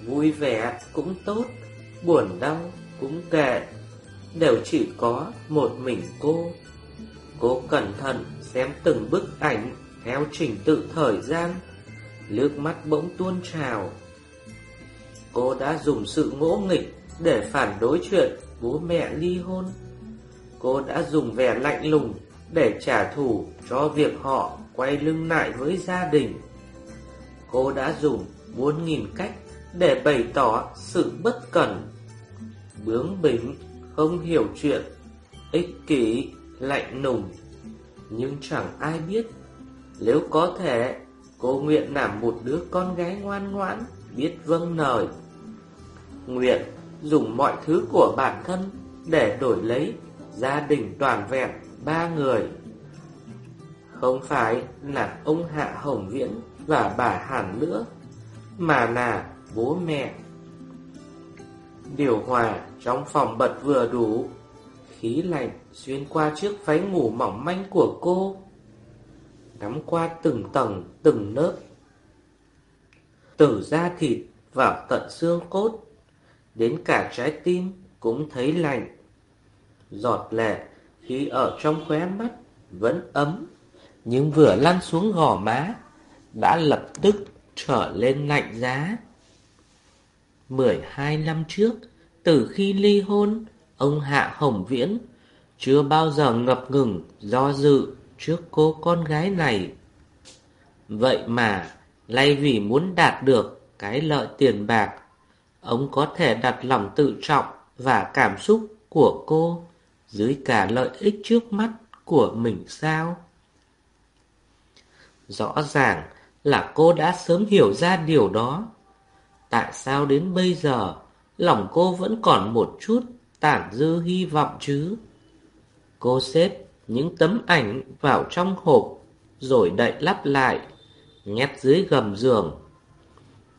Vui vẻ cũng tốt Buồn đau cũng kệ. Đều chỉ có một mình cô. Cô cẩn thận xem từng bức ảnh Theo trình tự thời gian. Nước mắt bỗng tuôn trào. Cô đã dùng sự ngỗ nghịch Để phản đối chuyện bố mẹ ly hôn. Cô đã dùng vẻ lạnh lùng Để trả thù cho việc họ quay lưng lại với gia đình. Cô đã dùng muôn nghìn cách để bày tỏ sự bất cẩn. Bướng bỉnh, không hiểu chuyện Ích kỷ, lạnh lùng. Nhưng chẳng ai biết Nếu có thể Cô nguyện làm một đứa con gái ngoan ngoãn Biết vâng lời. Nguyện dùng mọi thứ của bản thân Để đổi lấy gia đình toàn vẹn ba người. Không phải là ông Hạ Hồng Viễn và bà Hàn nữa Mà là bố mẹ. Điều hòa trong phòng bật vừa đủ Khí lạnh xuyên qua chiếc váy ngủ mỏng manh của cô nắm qua từng tầng, từng lớp. Từ da thịt vào tận xương cốt Đến cả trái tim cũng thấy lạnh. Giọt lệ khi ở trong khóe mắt vẫn ấm Nhưng vừa lăn xuống gò má đã lập tức trở lên lạnh giá. 12 năm trước, Từ khi ly hôn, Ông Hạ Hồng Viễn Chưa bao giờ ngập ngừng Do dự trước cô con gái này. Vậy mà, Lay vì muốn đạt được Cái lợi tiền bạc, Ông có thể đặt lòng tự trọng Và cảm xúc của cô Dưới cả lợi ích trước mắt Của mình sao? Rõ ràng là cô đã sớm hiểu ra điều đó. Tại sao đến bây giờ, Lòng cô vẫn còn một chút Tản dư hy vọng chứ? Cô xếp những tấm ảnh vào trong hộp, Rồi đậy lắp lại, Nhét dưới gầm giường.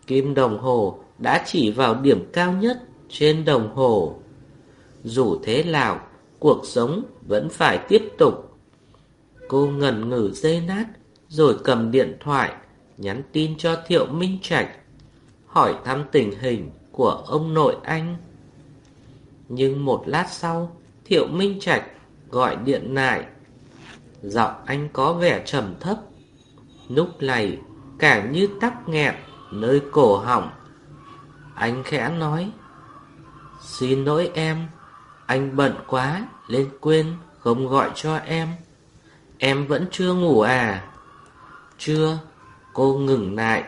Kim đồng hồ đã chỉ vào điểm cao nhất trên đồng hồ. Dù thế nào, Cuộc sống vẫn phải tiếp tục. Cô ngần ngừ dây nát, Rồi cầm điện thoại Nhắn tin cho Thiệu Minh Trạch hỏi thăm tình hình của ông nội anh. Nhưng một lát sau, Thiệu Minh Trạch gọi điện lại. Giọng anh có vẻ trầm thấp. Lúc này càng như tắc nghẹn nơi cổ họng. Anh khẽ nói. Xin lỗi em, anh bận quá nên quên không gọi cho em. Em vẫn chưa ngủ à? Chưa, cô ngừng lại,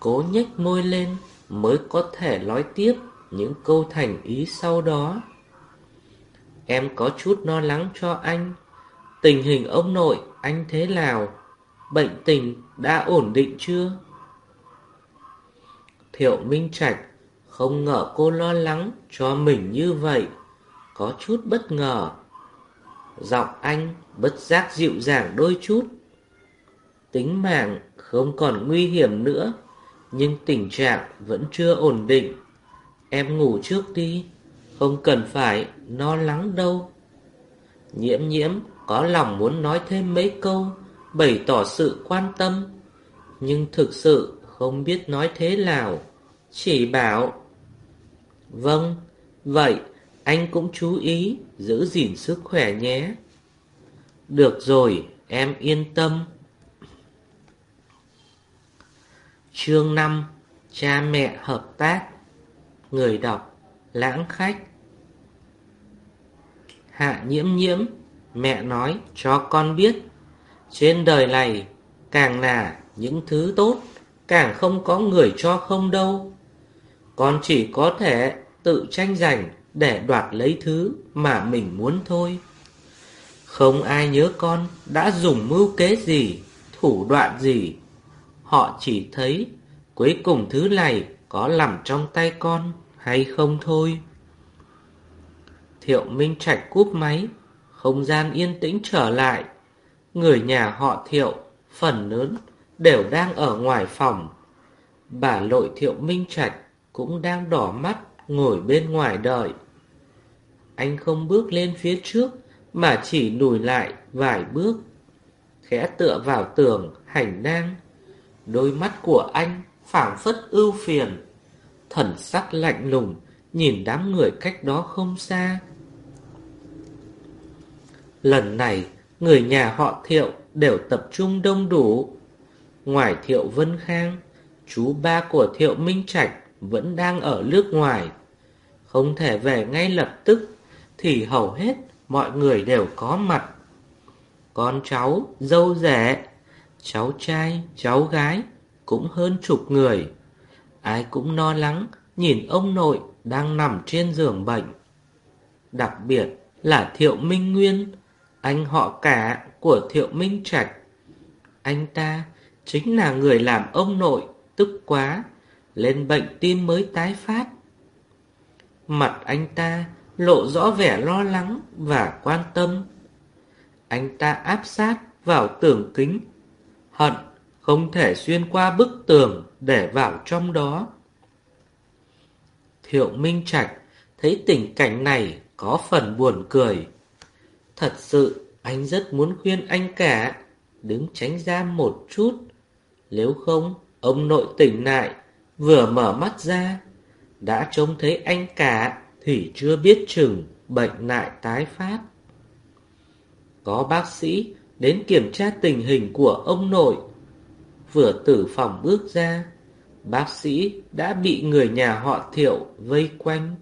cố nhếch môi lên mới có thể nói tiếp những câu thành ý sau đó. Em có chút lo lắng cho anh. Tình hình ông nội anh thế nào? Bệnh tình đã ổn định chưa? Thiệu Minh Trạch không ngờ cô lo lắng cho mình như vậy. Có chút bất ngờ. Giọng anh bất giác dịu dàng đôi chút. Tính mạng không còn nguy hiểm nữa nhưng tình trạng vẫn chưa ổn định. Em ngủ trước đi, không cần phải lo lắng đâu. Nhiễm nhiễm có lòng muốn nói thêm mấy câu, bày tỏ sự quan tâm, nhưng thực sự không biết nói thế nào, chỉ bảo. Vâng, vậy anh cũng chú ý giữ gìn sức khỏe nhé. Được rồi, em yên tâm. Chương 5 Cha mẹ hợp tác. Người đọc, Lãng khách. Hạ nhiễm nhiễm, Mẹ nói cho con biết. Trên đời này, Càng là những thứ tốt, Càng không có người cho không đâu. Con chỉ có thể Tự tranh giành Để đoạt lấy thứ mà mình muốn thôi. Không ai nhớ con Đã dùng mưu kế gì, Thủ đoạn gì Họ chỉ thấy cuối cùng thứ này có nằm trong tay con hay không thôi. Thiệu Minh Trạch cúp máy, không gian yên tĩnh trở lại. Người nhà họ Thiệu, phần lớn đều đang ở ngoài phòng. Bà nội Thiệu Minh Trạch cũng đang đỏ mắt ngồi bên ngoài đợi. Anh không bước lên phía trước mà chỉ lùi lại vài bước. Khẽ tựa vào tường, hành lang Đôi mắt của anh phảng phất ưu phiền thần sắc lạnh lùng, nhìn đám người cách đó không xa. Lần này, người nhà họ Thiệu đều tập trung đông đủ. Ngoài Thiệu Vân Khang, chú ba của Thiệu Minh Trạch vẫn đang ở nước ngoài. Không thể về ngay lập tức, thì hầu hết mọi người đều có mặt. Con cháu, dâu rể, cháu trai, cháu gái cũng hơn chục người. Ai cũng lo lắng nhìn ông nội đang nằm trên giường bệnh. Đặc biệt là Thiệu Minh Nguyên, anh họ cả của Thiệu Minh Trạch. Anh ta chính là người làm ông nội tức quá, lên bệnh tim mới tái phát. Mặt anh ta lộ rõ vẻ lo lắng và quan tâm. Anh ta áp sát vào tường kính, hận không thể xuyên qua bức tường để vào trong đó. Thiệu Minh Trạch thấy tình cảnh này có phần buồn cười. Thật sự anh rất muốn khuyên anh cả đứng tránh ra một chút. Nếu không, ông nội tỉnh lại, vừa mở mắt ra, đã trông thấy anh cả thì chưa biết chừng bệnh lại tái phát. Có bác sĩ đến kiểm tra tình hình của ông nội. Vừa từ phòng bước ra, bác sĩ đã bị người nhà họ thiệu vây quanh.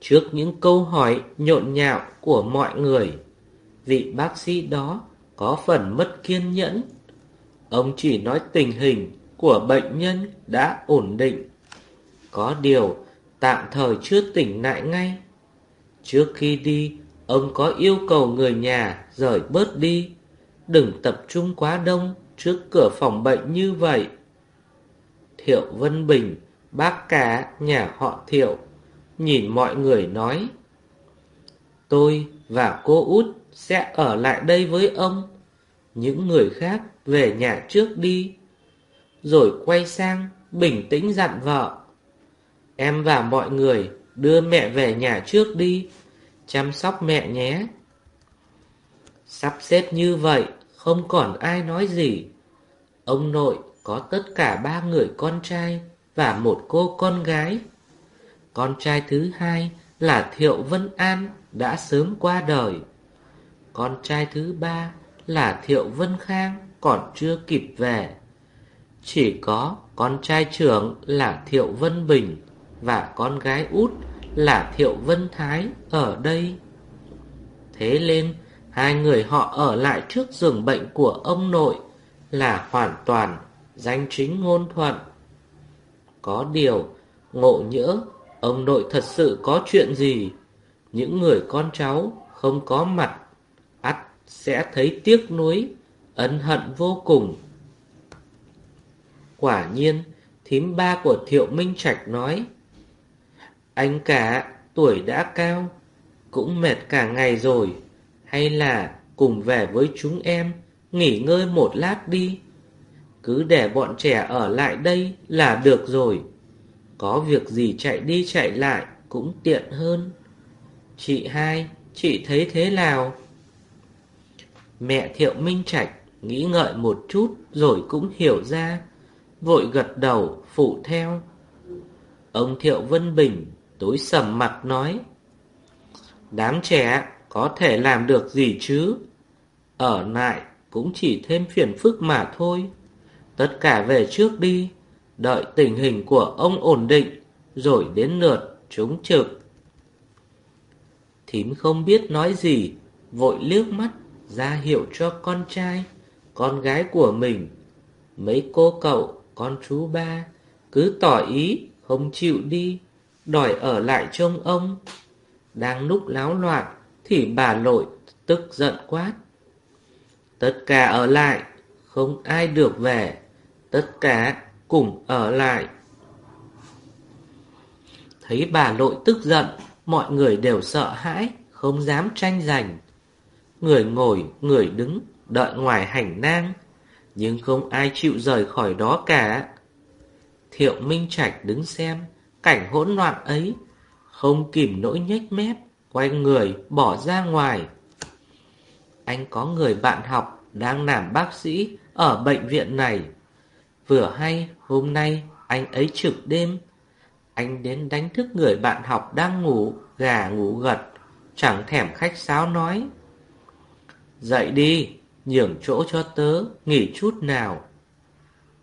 Trước những câu hỏi nhộn nhạo của mọi người, vị bác sĩ đó có phần mất kiên nhẫn. Ông chỉ nói tình hình của bệnh nhân đã ổn định. Có điều tạm thời chưa tỉnh lại ngay. Trước khi đi, ông có yêu cầu người nhà rời bớt đi, đừng tập trung quá đông trước cửa phòng bệnh như vậy. Thiệu Vân Bình, bác cả nhà họ Thiệu, nhìn mọi người nói. Tôi và cô út sẽ ở lại đây với ông. Những người khác về nhà trước đi. Rồi quay sang, bình tĩnh dặn vợ. Em và mọi người đưa mẹ về nhà trước đi, chăm sóc mẹ nhé. Sắp xếp như vậy, không còn ai nói gì. Ông nội có tất cả ba người con trai và một cô con gái. Con trai thứ hai là Thiệu Vân An đã sớm qua đời. Con trai thứ ba là Thiệu Vân Khang còn chưa kịp về. Chỉ có con trai trưởng là Thiệu Vân Bình và con gái út là Thiệu Vân Thái ở đây. Thế nên, hai người họ ở lại trước giường bệnh của ông nội là hoàn toàn danh chính ngôn thuận. Có điều, ngộ nhỡ, ông nội thật sự có chuyện gì, những người con cháu không có mặt, ắt sẽ thấy tiếc nuối, ân hận vô cùng. Quả nhiên, thím ba của Thiệu Minh Trạch nói, anh cả tuổi đã cao, cũng mệt cả ngày rồi, hay là cùng về với chúng em, nghỉ ngơi một lát đi. Cứ để bọn trẻ ở lại đây là được rồi. Có việc gì chạy đi chạy lại cũng tiện hơn. Chị hai, chị thấy thế nào? Mẹ Thiệu Minh Trạch nghĩ ngợi một chút rồi cũng hiểu ra, vội gật đầu phụ theo. Ông Thiệu Vân Bình tối sầm mặt nói Đám trẻ có thể làm được gì chứ? Ở lại cũng chỉ thêm phiền phức mà thôi. Tất cả về trước đi, Đợi tình hình của ông ổn định, Rồi đến lượt chúng trực. Thím không biết nói gì, Vội liếc mắt ra hiệu cho con trai, Con gái của mình. Mấy cô cậu, Con chú ba, Cứ tỏ ý, không chịu đi, đòi ở lại trông ông. Đang lúc láo loạn thì bà lội tức giận quát. Tất cả ở lại, không ai được về, tất cả cùng ở lại. Thấy bà lội tức giận, mọi người đều sợ hãi, không dám tranh giành. Người ngồi, người đứng, đợi ngoài hành lang, nhưng không ai chịu rời khỏi đó cả. Thiệu Minh Trạch đứng xem, Cảnh hỗn loạn ấy Không kìm nỗi nhếch mép Quay người bỏ ra ngoài Anh có người bạn học Đang làm bác sĩ Ở bệnh viện này Vừa hay hôm nay anh ấy trực đêm Anh đến đánh thức người bạn học đang ngủ, gà ngủ gật, chẳng thèm khách sáo nói. Dậy đi, nhường chỗ cho tớ, nghỉ chút nào.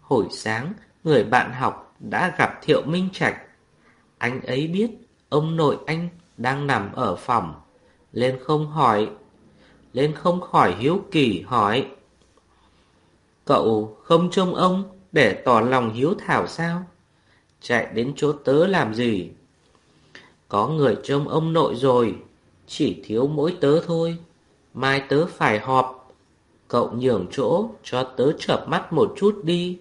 Hồi sáng, người bạn học đã gặp Thiệu Minh Trạch. Anh ấy biết ông nội anh đang nằm ở phòng, lên không hỏi, lên không khỏi hiếu kỳ hỏi. Cậu không trông ông để tỏ lòng hiếu thảo sao? Chạy đến chỗ tớ làm gì? Có người trông ông nội rồi, chỉ thiếu mỗi tớ thôi. Mai tớ phải họp, cậu nhường chỗ cho tớ chợp mắt một chút đi.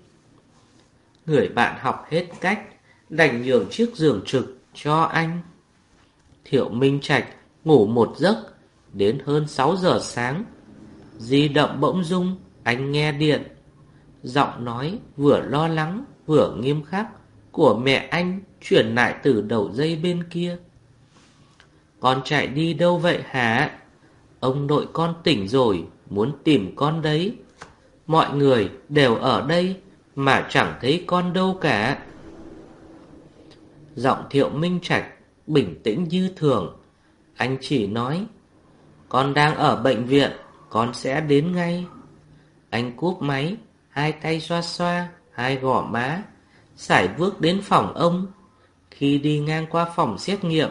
Người bạn học hết cách, đành nhường chiếc giường trực cho anh. Thiệu Minh Trạch ngủ một giấc, đến hơn 6 giờ sáng. Di động bỗng rung, anh nghe điện. Giọng nói vừa lo lắng vừa nghiêm khắc của mẹ anh chuyển lại từ đầu dây bên kia. Con chạy đi đâu vậy hả? Ông nội con tỉnh rồi, muốn tìm con đấy. Mọi người đều ở đây mà chẳng thấy con đâu cả. Giọng thiệu minh trạch bình tĩnh như thường. Anh chỉ nói, con đang ở bệnh viện, con sẽ đến ngay. Anh cúp máy, hai tay xoa xoa, hai gò má, sải bước đến phòng ông. Khi đi ngang qua phòng xét nghiệm,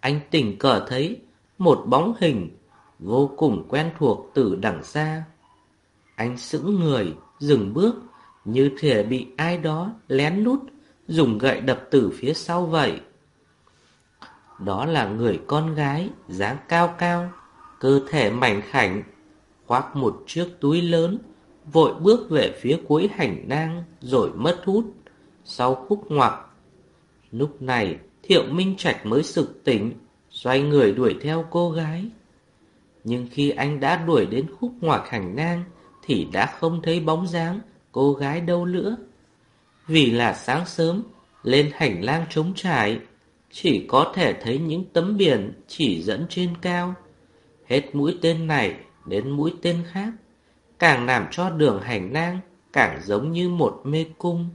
anh tỉnh cờ thấy một bóng hình vô cùng quen thuộc từ đằng xa. Anh sững người, dừng bước, như thể bị ai đó lén lút dùng gậy đập từ phía sau vậy. Đó là người con gái dáng cao cao, cơ thể mảnh khảnh, khoác một chiếc túi lớn, vội bước về phía cuối hành lang rồi mất hút sau khúc ngoặc. Lúc này, Thiệu Minh Trạch mới sực tỉnh, xoay người đuổi theo cô gái. Nhưng khi anh đã đuổi đến khúc ngoặc hành lang thì đã không thấy bóng dáng cô gái đâu nữa. Vì là sáng sớm, lên hành lang trống trải, chỉ có thể thấy những tấm biển chỉ dẫn trên cao. Hết mũi tên này đến mũi tên khác, càng làm cho đường hành lang càng giống như một mê cung.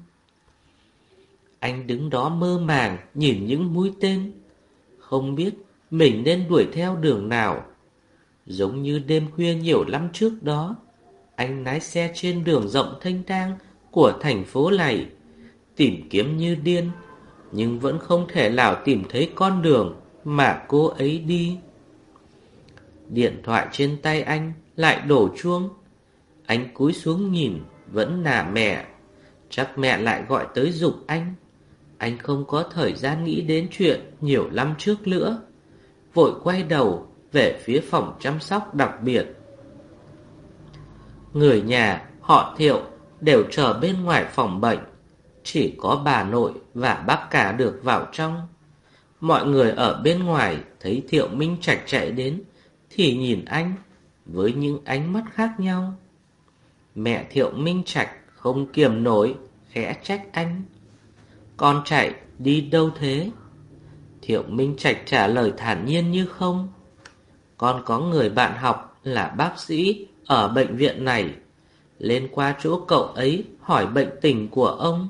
Anh đứng đó mơ màng nhìn những mũi tên, không biết mình nên đuổi theo đường nào. Giống như đêm khuya nhiều năm trước đó, anh lái xe trên đường rộng thanh thang của thành phố này, tìm kiếm như điên, nhưng vẫn không thể nào tìm thấy con đường mà cô ấy đi. Điện thoại trên tay anh lại đổ chuông. Anh cúi xuống nhìn, vẫn là mẹ. Chắc mẹ lại gọi tới dục anh. Anh không có thời gian nghĩ đến chuyện nhiều năm trước nữa. Vội quay đầu về phía phòng chăm sóc đặc biệt. Người nhà, họ thiệu đều chờ bên ngoài phòng bệnh. Chỉ có bà nội và bác cả được vào trong. Mọi người ở bên ngoài thấy thiệu minh trạch chạy đến thì nhìn anh với những ánh mắt khác nhau. Mẹ thiệu minh trạch không kiềm nổi, khẽ trách anh. Con chạy đi đâu thế? Thiệu Minh Trạch trả lời thản nhiên như không. Con có người bạn học là bác sĩ ở bệnh viện này. Lên qua chỗ cậu ấy hỏi bệnh tình của ông.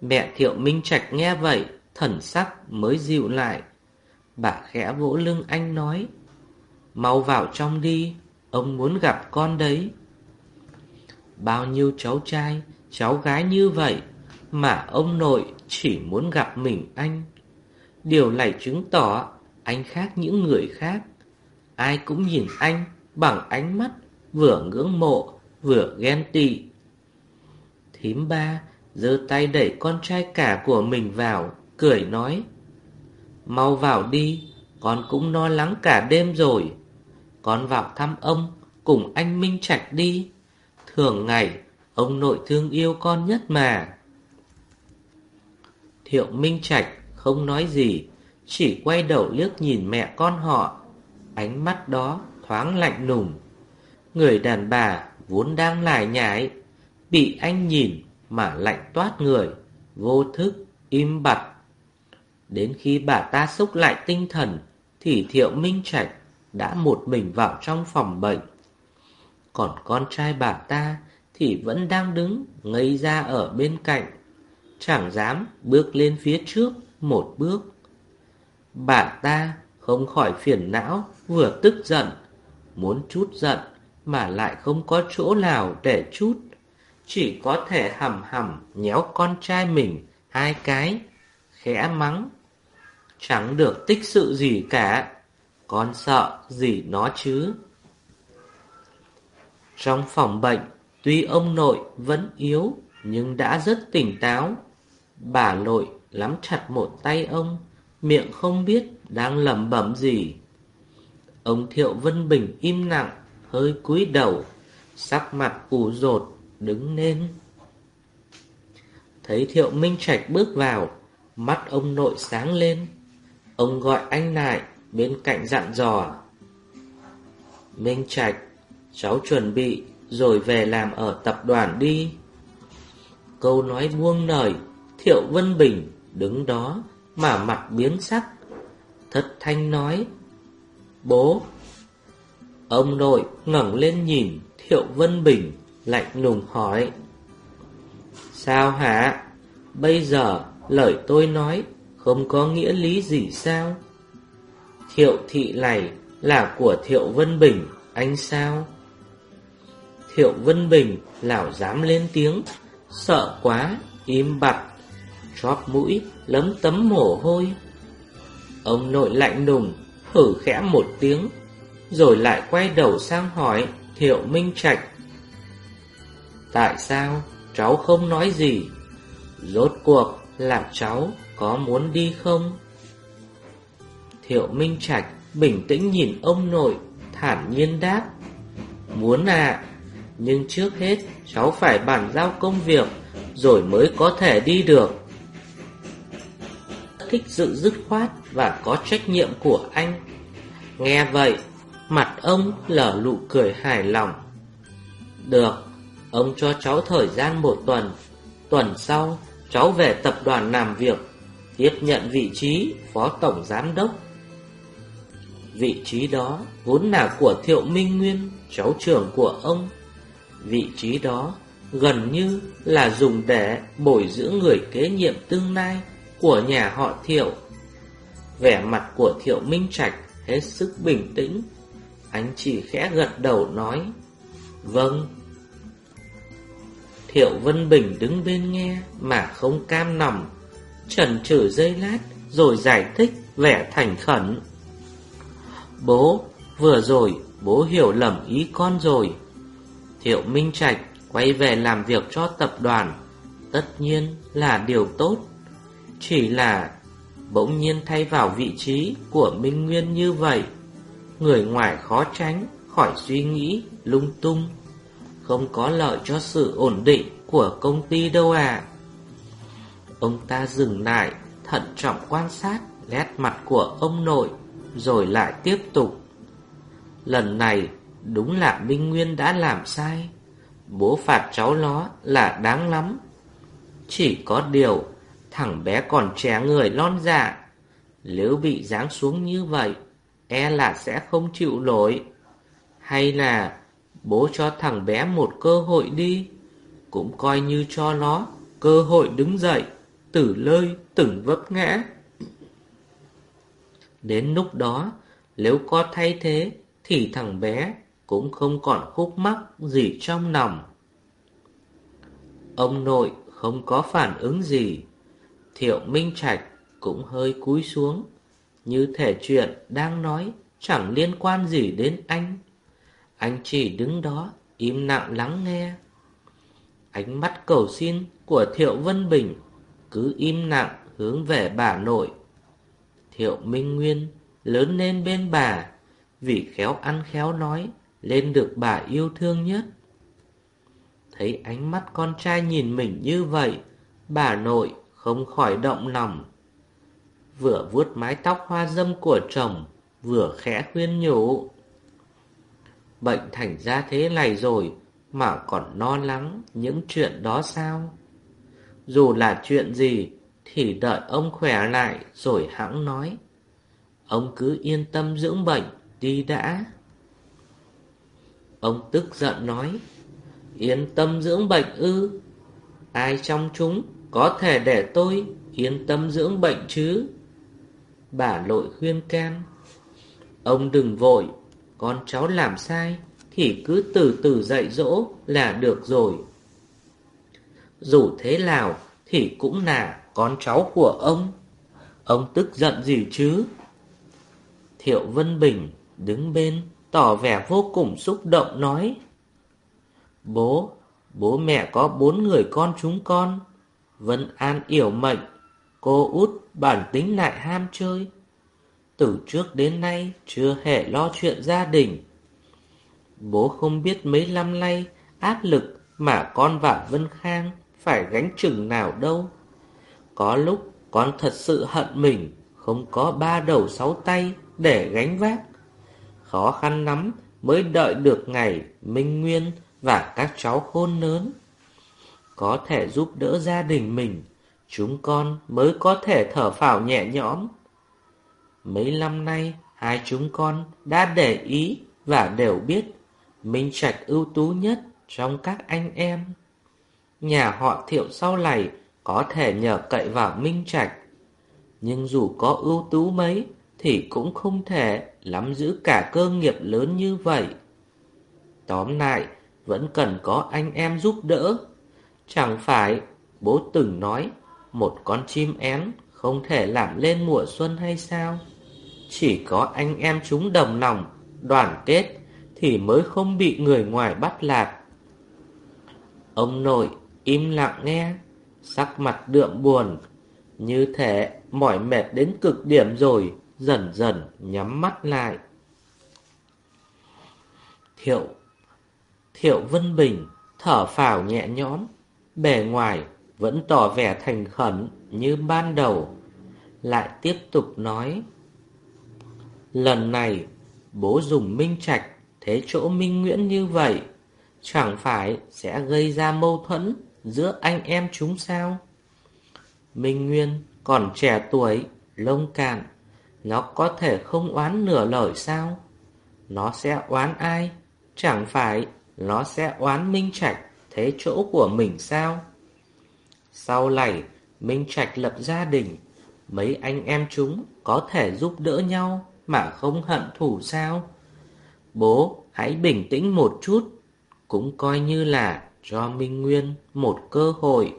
Mẹ Thiệu Minh Trạch nghe vậy, thần sắc mới dịu lại. Bà khẽ vỗ lưng anh nói. Mau vào trong đi, ông muốn gặp con đấy. Bao nhiêu cháu trai, cháu gái như vậy mà ông nội chỉ muốn gặp mình anh. Điều này chứng tỏ anh khác những người khác. Ai cũng nhìn anh bằng ánh mắt vừa ngưỡng mộ vừa ghen tị. Thím ba giơ tay đẩy con trai cả của mình vào, cười nói. Mau vào đi, con cũng no lắng cả đêm rồi. Con vào thăm ông, cùng anh Minh Trạch đi. Thường ngày, ông nội thương yêu con nhất mà. Thiệu Minh Trạch không nói gì, chỉ quay đầu liếc nhìn mẹ con họ. Ánh mắt đó thoáng lạnh lùng. Người đàn bà vốn đang lải nhải, bị anh nhìn mà lạnh toát người, vô thức, im bặt. Đến khi bà ta xúc lại tinh thần, thì Thiệu Minh Trạch đã một mình vào trong phòng bệnh. Còn con trai bà ta thì vẫn đang đứng ngây ra ở bên cạnh. chẳng dám bước lên phía trước một bước. Bà ta không khỏi phiền não, vừa tức giận, muốn chút giận mà lại không có chỗ nào để chút. Chỉ có thể hầm hầm nhéo con trai mình hai cái, khẽ mắng. Chẳng được tích sự gì cả, con sợ gì nó chứ. Trong phòng bệnh, tuy ông nội vẫn yếu nhưng đã rất tỉnh táo. Bà nội nắm chặt một tay ông, miệng không biết đang lẩm bẩm gì. Ông Thiệu Vân Bình im lặng, hơi cúi đầu, sắc mặt ủ rột, đứng lên. Thấy Thiệu Minh Trạch bước vào, mắt ông nội sáng lên. Ông gọi anh lại, bên cạnh dặn dò. Minh Trạch, cháu chuẩn bị rồi về làm ở tập đoàn đi. Câu nói buông lời, Thiệu Vân Bình đứng đó mà mặt biến sắc. Thất thanh nói, Bố! Ông nội ngẩng lên nhìn Thiệu Vân Bình lạnh lùng hỏi. Sao hả? Bây giờ lời tôi nói không có nghĩa lý gì sao? Thiệu thị này là của Thiệu Vân Bình, anh sao? Thiệu Vân Bình lảo dám lên tiếng, sợ quá, im bặt, chóp mũi, lấm tấm mồ hôi. Ông nội lạnh lùng, hử khẽ một tiếng, rồi lại quay đầu sang hỏi Thiệu Minh Trạch. Tại sao cháu không nói gì? Rốt cuộc là cháu có muốn đi không? Thiệu Minh Trạch bình tĩnh nhìn ông nội, thản nhiên đáp. Muốn à, nhưng trước hết cháu phải bàn giao công việc rồi mới có thể đi được. Thích sự dứt khoát và có trách nhiệm của anh. Nghe vậy, mặt ông lở lụ cười hài lòng. Được, ông cho cháu thời gian một tuần. Tuần sau, cháu về tập đoàn làm việc, tiếp nhận vị trí phó tổng giám đốc. Vị trí đó vốn là của Thiệu Minh Nguyên, cháu trưởng của ông. Vị trí đó gần như là dùng để bồi dưỡng người kế nhiệm tương lai của nhà họ Thiệu. Vẻ mặt của Thiệu Minh Trạch hết sức bình tĩnh, anh chỉ khẽ gật đầu nói, Vâng. Thiệu Vân Bình đứng bên nghe mà không cam nằm, trần trừ dây lát rồi giải thích vẻ thành khẩn. Bố, vừa rồi bố hiểu lầm ý con rồi. Thiệu Minh Trạch quay về làm việc cho tập đoàn, tất nhiên là điều tốt. Chỉ là bỗng nhiên thay vào vị trí của Minh Nguyên như vậy, người ngoài khó tránh khỏi suy nghĩ lung tung, không có lợi cho sự ổn định của công ty đâu à. Ông ta dừng lại, thận trọng quan sát nét mặt của ông nội, rồi lại tiếp tục. Lần này, đúng là Minh Nguyên đã làm sai. Bố phạt cháu nó là đáng lắm. Chỉ có điều, thằng bé còn trẻ người lon dạ. Nếu bị giáng xuống như vậy, e là sẽ không chịu nổi. Hay là bố cho thằng bé một cơ hội đi, cũng coi như cho nó cơ hội đứng dậy, tử lơi, từng vấp ngã. Đến lúc đó, nếu có thay thế, thì thằng bé cũng không còn khúc mắc gì trong lòng. Ông nội không có phản ứng gì. Thiệu Minh Trạch cũng hơi cúi xuống, như thể chuyện đang nói chẳng liên quan gì đến anh. Anh chỉ đứng đó im lặng lắng nghe. Ánh mắt cầu xin của Thiệu Vân Bình cứ im lặng hướng về bà nội. Thiệu Minh Nguyên lớn lên bên bà vì khéo ăn khéo nói lên được bà yêu thương nhất. Thấy ánh mắt con trai nhìn mình như vậy, bà nội không khỏi động lòng. Vừa vuốt mái tóc hoa dâm của chồng, vừa khẽ khuyên nhủ. Bệnh thành ra thế này rồi, mà còn lo lắng những chuyện đó sao? Dù là chuyện gì, thì đợi ông khỏe lại rồi hãng nói. Ông cứ yên tâm dưỡng bệnh, đi đã. Ông tức giận nói, yên tâm dưỡng bệnh ư. Ai trong chúng có thể để tôi yên tâm dưỡng bệnh chứ? Bà lội khuyên can. Ông đừng vội, con cháu làm sai thì cứ từ từ dạy dỗ là được rồi. Dù thế nào thì cũng là con cháu của ông. Ông tức giận gì chứ? Thiệu Vân Bình đứng bên tỏ vẻ vô cùng xúc động nói Bố, bố mẹ có bốn người con chúng con Vân An yểu mệnh Cô út bản tính lại ham chơi từ trước đến nay chưa hề lo chuyện gia đình. Bố không biết mấy năm nay áp lực mà con và Vân Khang phải gánh chừng nào đâu. Có lúc con thật sự hận mình, Không có ba đầu sáu tay để gánh vác. Khó khăn lắm mới đợi được ngày Minh Nguyên và các cháu khôn lớn. Có thể giúp đỡ gia đình mình, Chúng con mới có thể thở phào nhẹ nhõm. Mấy năm nay, Hai chúng con đã để ý Và đều biết Minh Trạch ưu tú nhất Trong các anh em. Nhà họ thiệu sau này Có thể nhờ cậy vào Minh Trạch. Nhưng dù có ưu tú mấy Thì cũng không thể Lắm giữ cả cơ nghiệp lớn như vậy. Tóm lại, Vẫn cần có anh em giúp đỡ. Chẳng phải Bố từng nói một con chim én không thể làm lên mùa xuân hay sao? Chỉ có anh em chúng đồng lòng, đoàn kết thì mới không bị người ngoài bắt lạc. Ông nội im lặng nghe, sắc mặt đượm buồn, như thể mỏi mệt đến cực điểm rồi, dần dần nhắm mắt lại. Thiệu Thiệu Vân Bình thở phào nhẹ nhõm, bề ngoài vẫn tỏ vẻ thành khẩn như ban đầu, lại tiếp tục nói. Lần này, bố dùng Minh Trạch thế chỗ Minh Nguyễn như vậy, chẳng phải sẽ gây ra mâu thuẫn giữa anh em chúng sao? Minh Nguyên còn trẻ tuổi, lông cạn, nó có thể không oán nửa lời sao? Nó sẽ oán ai? Chẳng phải nó sẽ oán Minh Trạch thế chỗ của mình sao? Sau này, Minh Trạch lập gia đình, mấy anh em chúng có thể giúp đỡ nhau mà không hận thù sao? Bố, hãy bình tĩnh một chút, cũng coi như là cho Minh Nguyên một cơ hội.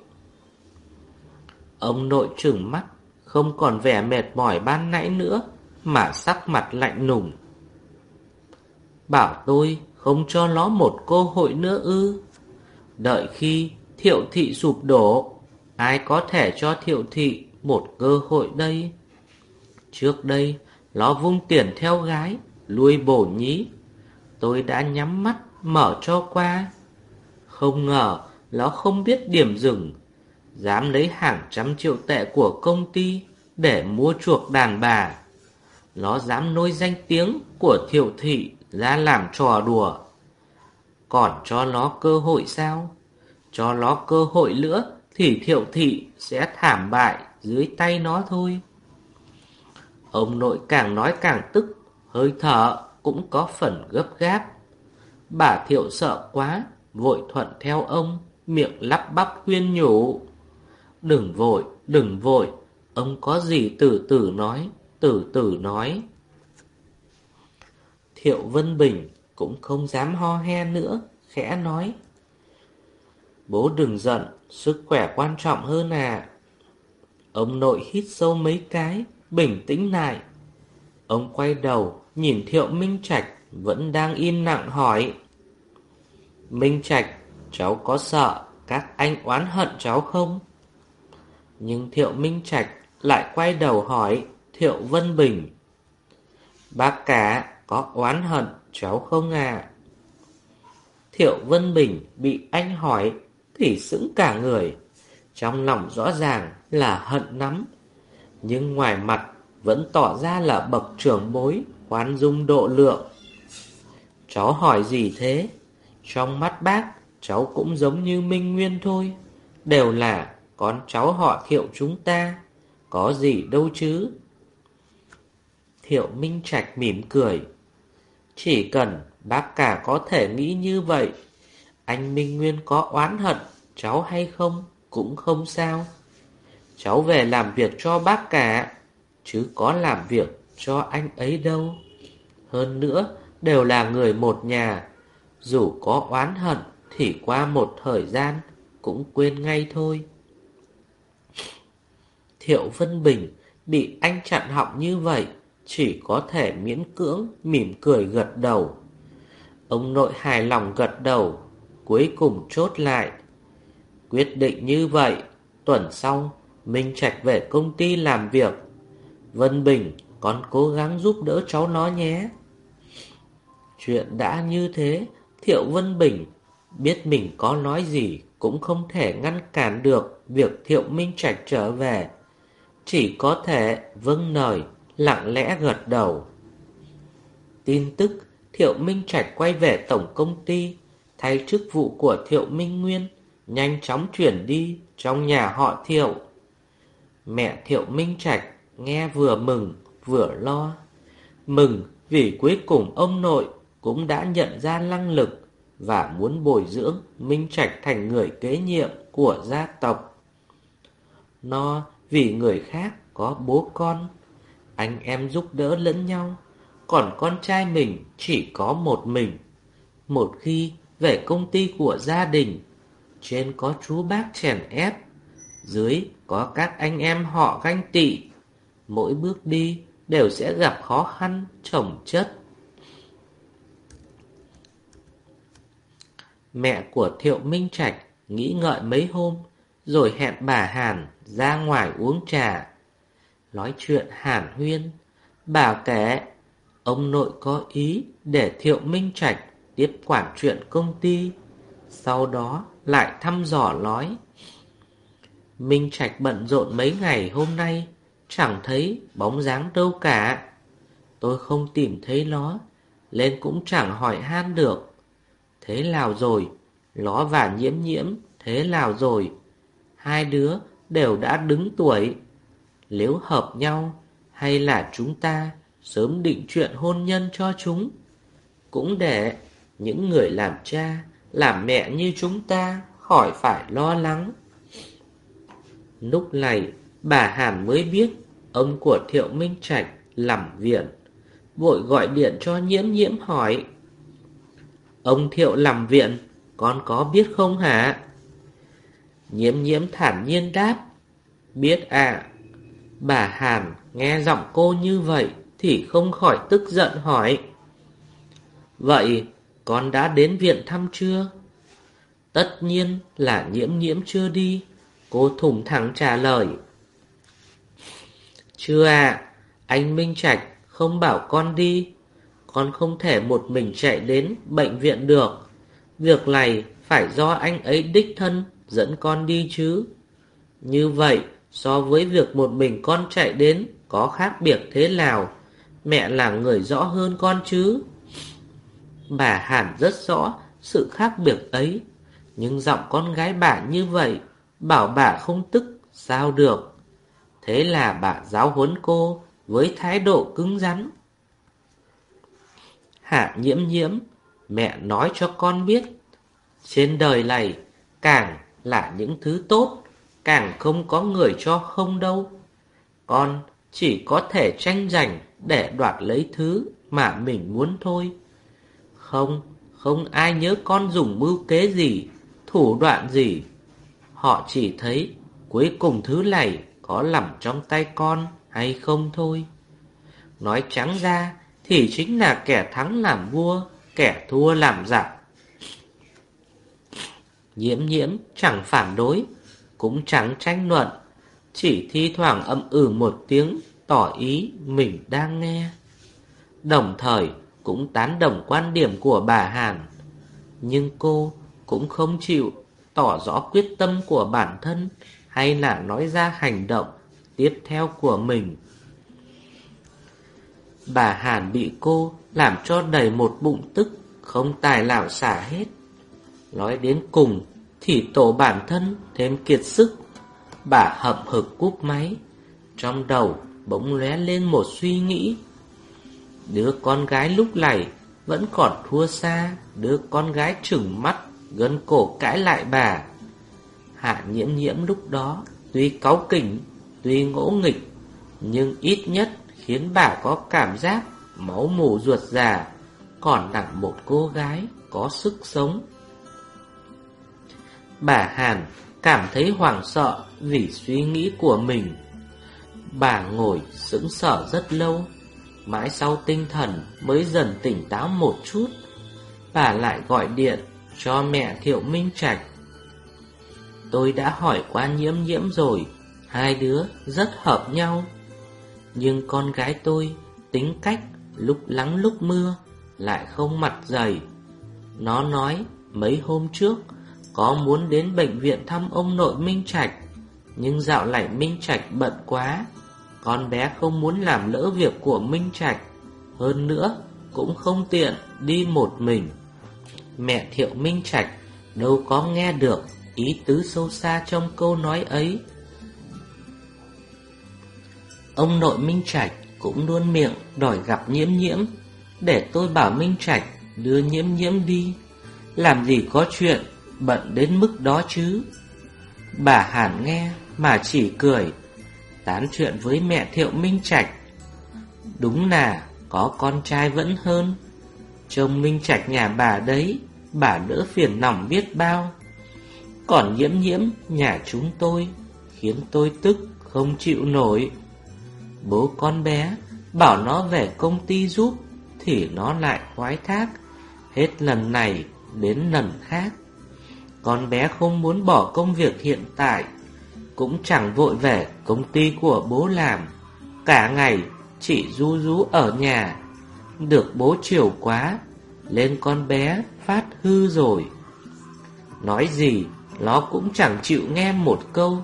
Ông nội trừng mắt, không còn vẻ mệt mỏi ban nãy nữa, mà sắc mặt lạnh nùng, Bảo tôi không cho nó một cơ hội nữa ư. Đợi khi thiệu thị sụp đổ, Ai có thể cho thiệu thị một cơ hội đây? Trước đây, nó vung tiền theo gái, lui bổ nhí. Tôi đã nhắm mắt, mở cho qua. Không ngờ, nó không biết điểm dừng. Dám lấy hàng trăm triệu tệ của công ty để mua chuộc đàn bà. Nó dám nôi danh tiếng của thiệu thị ra làm trò đùa. Còn cho nó cơ hội sao? Cho nó cơ hội nữa thì thiệu thị sẽ thảm bại dưới tay nó thôi. Ông nội càng nói càng tức, hơi thở cũng có phần gấp gáp. Bà thiệu sợ quá, vội thuận theo ông, miệng lắp bắp khuyên nhủ. Đừng vội, đừng vội, ông có gì từ từ nói, từ từ nói. Thiệu Vân Bình cũng không dám ho he nữa, khẽ nói. Bố đừng giận, sức khỏe quan trọng hơn à. Ông nội hít sâu mấy cái, bình tĩnh lại. Ông quay đầu, nhìn Thiệu Minh Trạch vẫn đang im lặng hỏi. Minh Trạch, cháu có sợ các anh oán hận cháu không? Nhưng Thiệu Minh Trạch lại quay đầu hỏi Thiệu Vân Bình. Bác cả có oán hận cháu không à? Thiệu Vân Bình bị anh hỏi thì sững cả người. Trong lòng rõ ràng là hận lắm, nhưng ngoài mặt vẫn tỏ ra là bậc trưởng bối, khoan dung độ lượng. Cháu hỏi gì thế? Trong mắt bác, cháu cũng giống như Minh Nguyên thôi. Đều là con cháu họ thiệu chúng ta. Có gì đâu chứ? Thiệu Minh Trạch mỉm cười. Chỉ cần bác cả có thể nghĩ như vậy, anh Minh Nguyên có oán hận cháu hay không cũng không sao cháu về làm việc cho bác cả, chứ có làm việc cho anh ấy đâu. Hơn nữa, đều là người một nhà, dù có oán hận thì qua một thời gian cũng quên ngay thôi. Thiệu Vân Bình bị anh chặn họng như vậy, chỉ có thể miễn cưỡng mỉm cười gật đầu. Ông nội hài lòng gật đầu, cuối cùng chốt lại. Quyết định như vậy, tuần sau, Minh Trạch về công ty làm việc. Vân Bình, con cố gắng giúp đỡ cháu nó nhé. Chuyện đã như thế, Thiệu Vân Bình biết mình có nói gì cũng không thể ngăn cản được việc Thiệu Minh Trạch trở về. Chỉ có thể vâng lời, lặng lẽ gật đầu. Tin tức Thiệu Minh Trạch quay về tổng công ty, thay chức vụ của Thiệu Minh Nguyên, nhanh chóng chuyển đi trong nhà họ Thiệu. Mẹ Thiệu Minh Trạch nghe vừa mừng vừa lo. Mừng vì cuối cùng ông nội cũng đã nhận ra năng lực và muốn bồi dưỡng Minh Trạch thành người kế nhiệm của gia tộc. lo vì người khác có bố con, anh em giúp đỡ lẫn nhau, còn con trai mình chỉ có một mình. Một khi về công ty của gia đình, trên có chú bác chèn ép, dưới có các anh em họ ganh tị. Mỗi bước đi đều sẽ gặp khó khăn, chồng chất. Mẹ của Thiệu Minh Trạch nghĩ ngợi mấy hôm, rồi hẹn bà Hàn ra ngoài uống trà. Nói chuyện Hàn Huyên, bà kể ông nội có ý để Thiệu Minh Trạch tiếp quản chuyện công ty, sau đó lại thăm dò nói. Minh Trạch bận rộn mấy ngày hôm nay, chẳng thấy bóng dáng đâu cả. Tôi không tìm thấy nó, lên cũng chẳng hỏi han được. Thế nào rồi? Ló và nhiễm nhiễm, thế nào rồi? Hai đứa đều đã đứng tuổi. Nếu hợp nhau, hay là chúng ta sớm định chuyện hôn nhân cho chúng? Cũng để những người làm cha, làm mẹ như chúng ta khỏi phải lo lắng. Lúc này, bà Hàn mới biết ông của Thiệu Minh Trạch làm viện. Vội gọi điện cho nhiễm nhiễm hỏi. Ông Thiệu làm viện, con có biết không hả? Nhiễm nhiễm thản nhiên đáp. Biết à. Bà Hàn nghe giọng cô như vậy thì không khỏi tức giận hỏi. Vậy con đã đến viện thăm chưa? Tất nhiên là nhiễm nhiễm chưa đi. Cô thủng thẳng trả lời. Chưa à, anh Minh Trạch không bảo con đi. Con không thể một mình chạy đến bệnh viện được. Việc này phải do anh ấy đích thân dẫn con đi chứ. Như vậy, so với việc một mình con chạy đến có khác biệt thế nào, mẹ là người rõ hơn con chứ. Bà Hàn rất rõ sự khác biệt ấy, nhưng giọng con gái bà như vậy, bảo bà không tức, sao được. Thế là bà giáo huấn cô với thái độ cứng rắn. Hạ nhiễm nhiễm, mẹ nói cho con biết, trên đời này càng là những thứ tốt, càng không có người cho không đâu. Con chỉ có thể tranh giành để đoạt lấy thứ mà mình muốn thôi. Không, không ai nhớ con dùng mưu kế gì, thủ đoạn gì. Họ chỉ thấy cuối cùng thứ này có nằm trong tay con hay không thôi. Nói trắng ra thì chính là kẻ thắng làm vua, kẻ thua làm giặc. Nhiễm nhiễm chẳng phản đối, cũng chẳng tranh luận, chỉ thi thoảng âm ừ một tiếng tỏ ý mình đang nghe. Đồng thời cũng tán đồng quan điểm của bà Hàn, nhưng cô cũng không chịu tỏ rõ quyết tâm của bản thân hay là nói ra hành động tiếp theo của mình. Bà Hàn bị cô làm cho đầy một bụng tức, không tài nào xả hết. Nói đến cùng thì tổ bản thân thêm kiệt sức. Bà hậm hực cúp máy, trong đầu bỗng lóe lên một suy nghĩ. Đứa con gái lúc này vẫn còn thua xa, đứa con gái trừng mắt, gân cổ cãi lại bà. Hạ nhiễm nhiễm lúc đó tuy cáu kỉnh Tuy ngỗ nghịch, nhưng ít nhất khiến bà có cảm giác máu mù ruột già, còn nặng một cô gái có sức sống. Bà Hàn cảm thấy hoảng sợ vì suy nghĩ của mình. Bà ngồi sững sờ rất lâu, mãi sau tinh thần mới dần tỉnh táo một chút. Bà lại gọi điện cho mẹ Thiệu Minh Trạch. Tôi đã hỏi qua nhiễm nhiễm rồi, hai đứa rất hợp nhau. Nhưng con gái tôi tính cách lúc lắng lúc mưa lại không mặt dày. Nó nói mấy hôm trước có muốn đến bệnh viện thăm ông nội Minh Trạch, nhưng dạo lại Minh Trạch bận quá. Con bé không muốn làm lỡ việc của Minh Trạch, hơn nữa cũng không tiện đi một mình. Mẹ Thiệu Minh Trạch đâu có nghe được ý tứ sâu xa trong câu nói ấy. Ông nội Minh Trạch cũng luôn miệng đòi gặp nhiễm nhiễm, để tôi bảo Minh Trạch đưa nhiễm nhiễm đi. Làm gì có chuyện bận đến mức đó chứ. Bà Hàn nghe mà chỉ cười, tán chuyện với mẹ Thiệu Minh Trạch. Đúng là có con trai vẫn hơn. Trông Minh Trạch nhà bà đấy, bà đỡ phiền lòng biết bao. Còn nhiễm nhiễm nhà chúng tôi, khiến tôi tức không chịu nổi. Bố con bé bảo nó về công ty giúp, thì nó lại khoái thác, hết lần này đến lần khác. Con bé không muốn bỏ công việc hiện tại Cũng chẳng vội về công ty của bố làm Cả ngày chỉ ru rú ở nhà được bố chiều quá Lên con bé phát hư rồi. Nói gì Nó cũng chẳng chịu nghe một câu.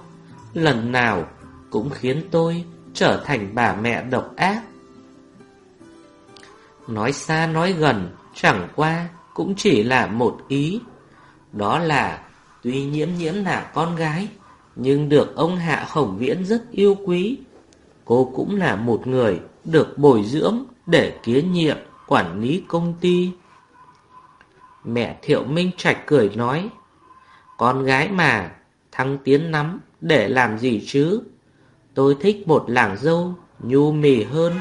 Lần nào cũng khiến tôi trở thành bà mẹ độc ác. Nói xa nói gần Chẳng qua cũng chỉ là một ý. Đó là tuy nhiễm nhiễm là con gái, nhưng được ông Hạ Khổng Viễn rất yêu quý. Cô cũng là một người được bồi dưỡng để kiến nhiệm quản lý công ty. Mẹ Thiệu Minh Trạch cười nói, con gái mà, thăng tiến lắm, để làm gì chứ? Tôi thích một làng dâu, nhu mì hơn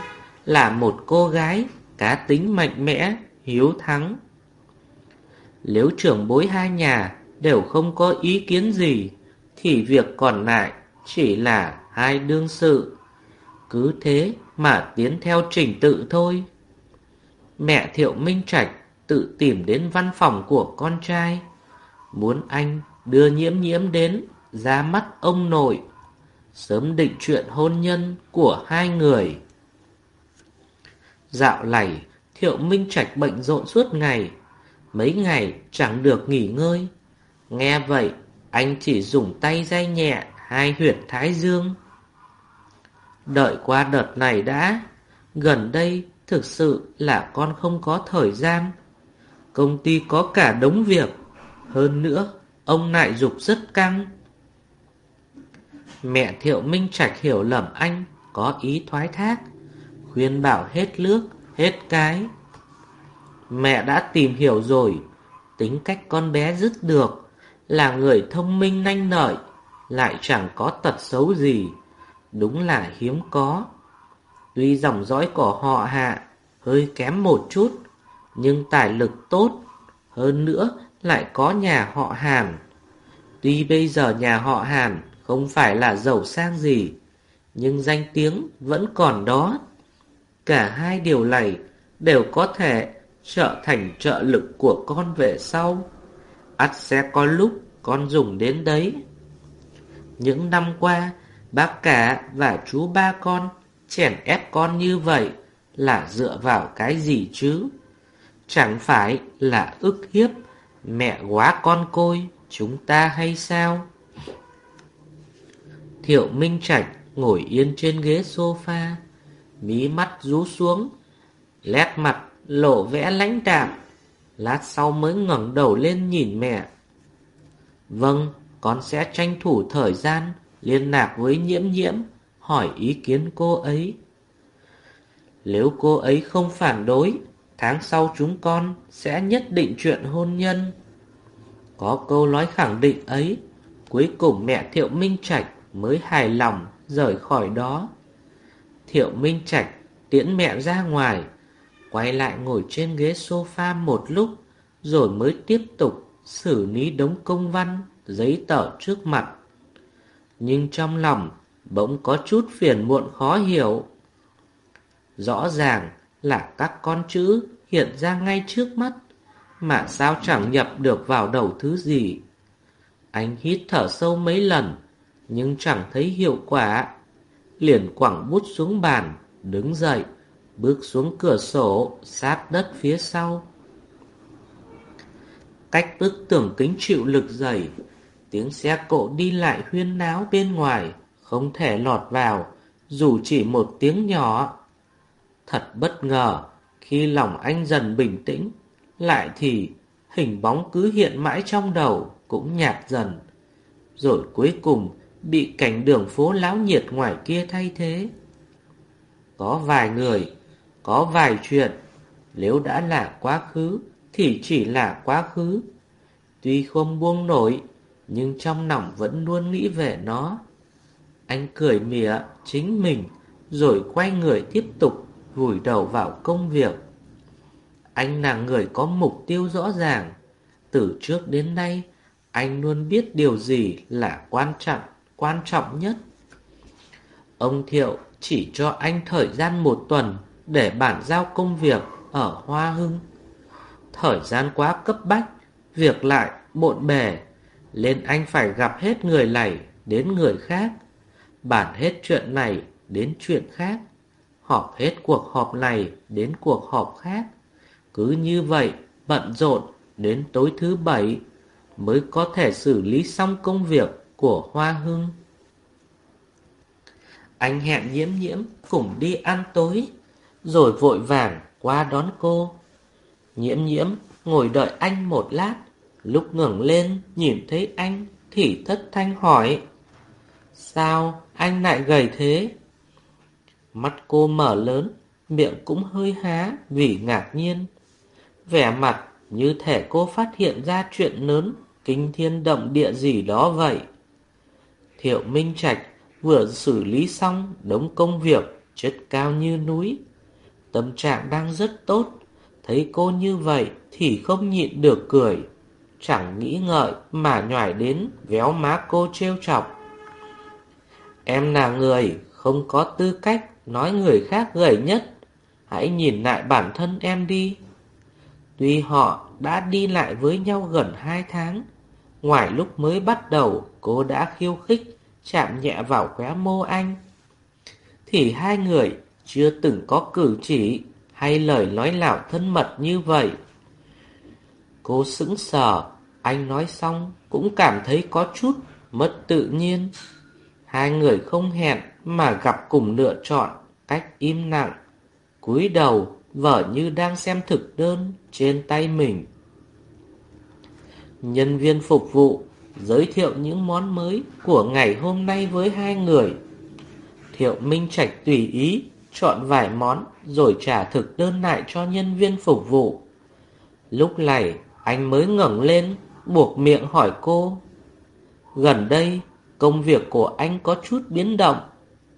là một cô gái cá tính mạnh mẽ, hiếu thắng. Nếu trưởng bối hai nhà đều không có ý kiến gì, thì việc còn lại chỉ là hai đương sự. Cứ thế mà tiến theo trình tự thôi. Mẹ Thiệu Minh Trạch tự tìm đến văn phòng của con trai, muốn anh đưa nhiễm nhiễm đến ra mắt ông nội, sớm định chuyện hôn nhân của hai người. Dạo này, Thiệu Minh Trạch bệnh rộn suốt ngày, mấy ngày chẳng được nghỉ ngơi. Nghe vậy, anh chỉ dùng tay day nhẹ hai huyệt thái dương. Đợi qua đợt này đã, gần đây thực sự là con không có thời gian. Công ty có cả đống việc, hơn nữa, ông nại dục rất căng. Mẹ Thiệu Minh Trạch hiểu lầm anh có ý thoái thác, khuyên bảo hết nước, hết cái. Mẹ đã tìm hiểu rồi, tính cách con bé dứt được, là người thông minh nanh nợi, lại chẳng có tật xấu gì, đúng là hiếm có. Tuy dòng dõi của họ hạ hơi kém một chút, nhưng tài lực tốt, hơn nữa lại có nhà họ Hàn. Tuy bây giờ nhà họ Hàn không phải là giàu sang gì, nhưng danh tiếng vẫn còn đó. Cả hai điều này đều có thể trở thành trợ lực của con về sau. ắt sẽ có lúc con dùng đến đấy. Những năm qua, bác cả và chú ba con chèn ép con như vậy là dựa vào cái gì chứ? Chẳng phải là ức hiếp mẹ quá con côi chúng ta hay sao? Thiệu Minh Trạch ngồi yên trên ghế sofa, mí mắt rú xuống, lét mặt lộ vẽ lãnh đạm. Lát sau mới ngẩng đầu lên nhìn mẹ. Vâng, con sẽ tranh thủ thời gian liên lạc với nhiễm nhiễm, hỏi ý kiến cô ấy. Nếu cô ấy không phản đối, tháng sau chúng con sẽ nhất định chuyện hôn nhân. Có câu nói khẳng định ấy, cuối cùng mẹ Thiệu Minh Trạch mới hài lòng rời khỏi đó. Thiệu Minh Trạch tiễn mẹ ra ngoài, quay lại ngồi trên ghế sofa một lúc, rồi mới tiếp tục xử lý đống công văn, giấy tờ trước mặt. Nhưng trong lòng bỗng có chút phiền muộn khó hiểu. Rõ ràng là các con chữ hiện ra ngay trước mắt, mà sao chẳng nhập được vào đầu thứ gì. Anh hít thở sâu mấy lần, nhưng chẳng thấy hiệu quả. Liền quẳng bút xuống bàn, đứng dậy, bước xuống cửa sổ, sát đất phía sau. Cách bức tường kính chịu lực dày, tiếng xe cộ đi lại huyên náo bên ngoài, không thể lọt vào, dù chỉ một tiếng nhỏ. Thật bất ngờ, khi lòng anh dần bình tĩnh, lại thì hình bóng cứ hiện mãi trong đầu, cũng nhạt dần. Rồi cuối cùng bị cảnh đường phố láo nhiệt ngoài kia thay thế. Có vài người, có vài chuyện, nếu đã là quá khứ thì chỉ là quá khứ. Tuy không buông nổi, nhưng trong lòng vẫn luôn nghĩ về nó. Anh cười mỉa chính mình, rồi quay người tiếp tục vùi đầu vào công việc. Anh là người có mục tiêu rõ ràng. Từ trước đến nay, anh luôn biết điều gì là quan trọng, quan trọng nhất. Ông Thiệu chỉ cho anh thời gian một tuần để bản giao công việc ở Hoa Hưng. Thời gian quá cấp bách, việc lại bộn bề, lên anh phải gặp hết người này đến người khác, bản hết chuyện này đến chuyện khác, họp hết cuộc họp này đến cuộc họp khác. Cứ như vậy, bận rộn đến tối thứ bảy mới có thể xử lý xong công việc của Hoa Hưng. Anh hẹn nhiễm nhiễm cùng đi ăn tối, rồi vội vàng qua đón cô. Nhiễm nhiễm ngồi đợi anh một lát, lúc ngẩng lên nhìn thấy anh thì thất thanh hỏi. Sao anh lại gầy thế? Mắt cô mở lớn, miệng cũng hơi há vì ngạc nhiên. Vẻ mặt như thể cô phát hiện ra chuyện lớn, kinh thiên động địa gì đó vậy. Thiệu Minh Trạch vừa xử lý xong đống công việc chất cao như núi. Tâm trạng đang rất tốt, thấy cô như vậy thì không nhịn được cười. Chẳng nghĩ ngợi mà nhảy đến véo má cô trêu chọc. Em là người không có tư cách nói người khác gầy nhất. Hãy nhìn lại bản thân em đi. Tuy họ đã đi lại với nhau gần hai tháng, ngoài lúc mới bắt đầu cô đã khiêu khích chạm nhẹ vào khóe mô anh. Thì hai người chưa từng có cử chỉ hay lời nói lảo thân mật như vậy. Cô sững sờ, anh nói xong cũng cảm thấy có chút mất tự nhiên. Hai người không hẹn mà gặp cùng lựa chọn cách im lặng, cúi đầu vở như đang xem thực đơn trên tay mình. Nhân viên phục vụ giới thiệu những món mới của ngày hôm nay với hai người. Thiệu Minh Trạch tùy ý chọn vài món rồi trả thực đơn lại cho nhân viên phục vụ. Lúc này anh mới ngẩng lên buộc miệng hỏi cô. Gần đây công việc của anh có chút biến động,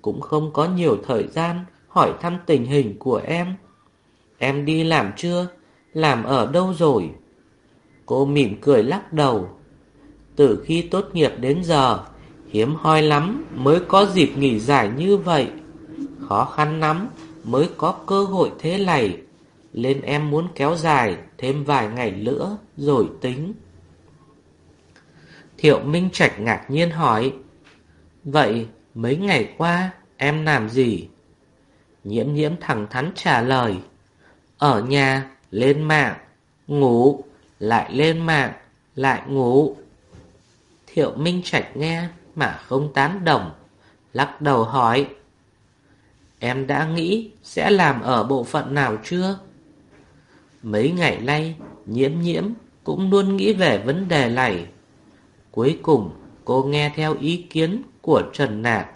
cũng không có nhiều thời gian hỏi thăm tình hình của em. Em đi làm chưa? Làm ở đâu rồi? Cô mỉm cười lắc đầu. Từ khi tốt nghiệp đến giờ, hiếm hoi lắm mới có dịp nghỉ giải như vậy. Khó khăn lắm mới có cơ hội thế này. Nên em muốn kéo dài thêm vài ngày nữa rồi tính. Thiệu Minh Trạch ngạc nhiên hỏi. Vậy mấy ngày qua em làm gì? Nhiễm nhiễm thẳng thắn trả lời. Ở nhà, lên mạng, ngủ, lại lên mạng, lại ngủ. Thiệu Minh Trạch nghe mà không tán đồng, lắc đầu hỏi. Em đã nghĩ sẽ làm ở bộ phận nào chưa? Mấy ngày nay, nhiễm nhiễm cũng luôn nghĩ về vấn đề này. Cuối cùng, cô nghe theo ý kiến của Trần Nạc.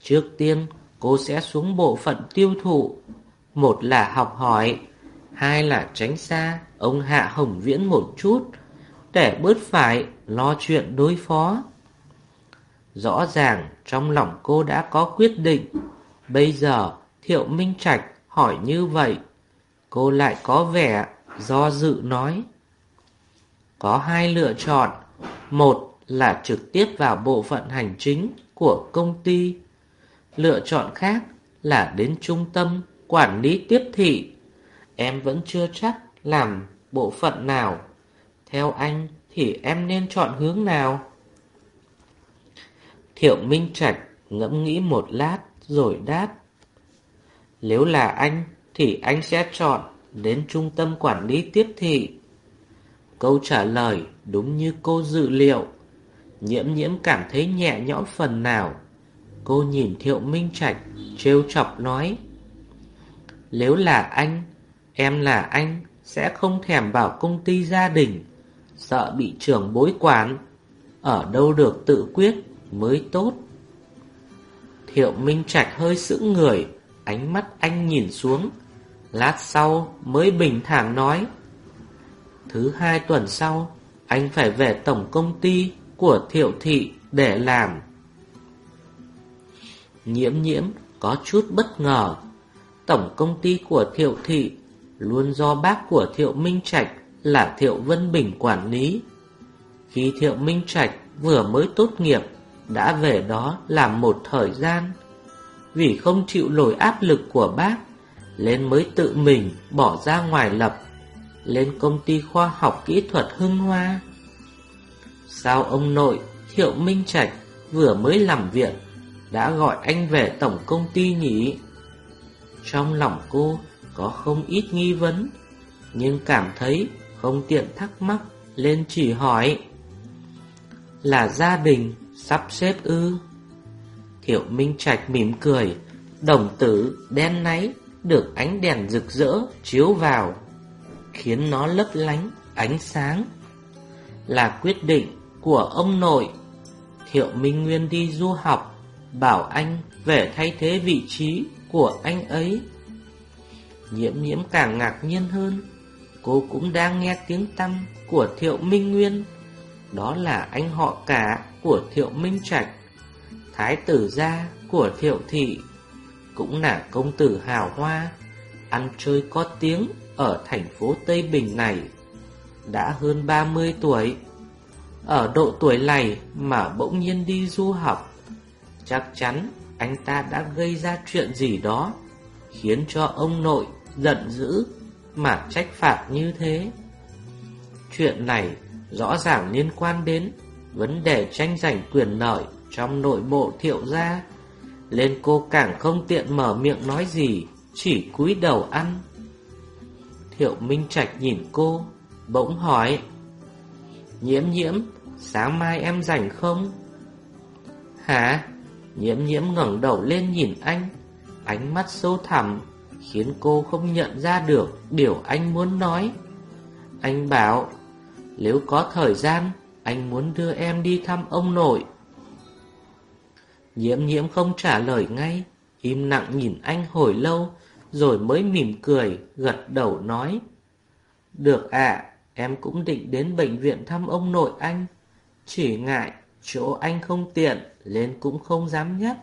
Trước tiên, cô sẽ xuống bộ phận tiêu thụ. Một là học hỏi, hai là tránh xa ông Hạ Hồng Viễn một chút, để bớt phải lo chuyện đối phó. Rõ ràng trong lòng cô đã có quyết định. Bây giờ Thiệu Minh Trạch hỏi như vậy, cô lại có vẻ do dự nói. Có hai lựa chọn. Một là trực tiếp vào bộ phận hành chính của công ty. Lựa chọn khác là đến trung tâm quản lý tiếp thị. Em vẫn chưa chắc làm bộ phận nào. Theo anh thì em nên chọn hướng nào? Thiệu Minh Trạch ngẫm nghĩ một lát rồi đáp. Nếu là anh thì anh sẽ chọn đến trung tâm quản lý tiếp thị. Câu trả lời đúng như cô dự liệu. Nhiễm nhiễm cảm thấy nhẹ nhõm phần nào. Cô nhìn Thiệu Minh Trạch, trêu chọc nói. Nếu là anh, em là anh, sẽ không thèm vào công ty gia đình, sợ bị trưởng bối quản. Ở đâu được tự quyết mới tốt. Thiệu Minh Trạch hơi sững người, ánh mắt anh nhìn xuống. Lát sau mới bình thản nói. Thứ hai tuần sau, anh phải về tổng công ty của Thiệu Thị để làm. Nhiễm nhiễm có chút bất ngờ. Tổng công ty của Thiệu Thị luôn do bác của Thiệu Minh Trạch là Thiệu Vân Bình quản lý. Khi Thiệu Minh Trạch vừa mới tốt nghiệp, đã về đó làm một thời gian. Vì không chịu nổi áp lực của bác, lên mới tự mình bỏ ra ngoài lập, lên công ty khoa học kỹ thuật Hưng Hoa. Sao ông nội Thiệu Minh Trạch vừa mới làm việc đã gọi anh về tổng công ty nhỉ? Trong lòng cô có không ít nghi vấn, nhưng cảm thấy không tiện thắc mắc lên chỉ hỏi. Là gia đình sắp xếp ư? Thiệu Minh Trạch mỉm cười, đồng tử đen náy được ánh đèn rực rỡ chiếu vào, khiến nó lấp lánh ánh sáng. Là quyết định của ông nội. Thiệu Minh Nguyên đi du học, bảo anh về thay thế vị trí của anh ấy. Nhiễm nhiễm càng ngạc nhiên hơn, cô cũng đang nghe tiếng tăm của Thiệu Minh Nguyên. Đó là anh họ cả của Thiệu Minh Trạch, thái tử gia của Thiệu Thị, cũng là công tử hào hoa, ăn chơi có tiếng ở thành phố Tây Bình này. Đã hơn 30 tuổi, ở độ tuổi này mà bỗng nhiên đi du học Chắc chắn anh ta đã gây ra chuyện gì đó Khiến cho ông nội giận dữ Mà trách phạt như thế Chuyện này rõ ràng liên quan đến Vấn đề tranh giành quyền lợi Trong nội bộ thiệu gia lên cô càng không tiện mở miệng nói gì, Chỉ cúi đầu ăn Thiệu Minh Trạch nhìn cô, Bỗng hỏi, Nhiễm nhiễm, Sáng mai em rảnh không? Hả? Nhiễm nhiễm ngẩng đầu lên nhìn anh, Ánh mắt sâu thẳm, Khiến cô không nhận ra được Điều anh muốn nói Anh bảo, Nếu có thời gian, Anh muốn đưa em đi thăm ông nội Nhiễm nhiễm không trả lời ngay, Im lặng nhìn anh hồi lâu, Rồi mới mỉm cười, Gật đầu nói, Được ạ, Em cũng định đến bệnh viện thăm ông nội anh. Chỉ ngại chỗ anh không tiện Lên cũng không dám nhắc.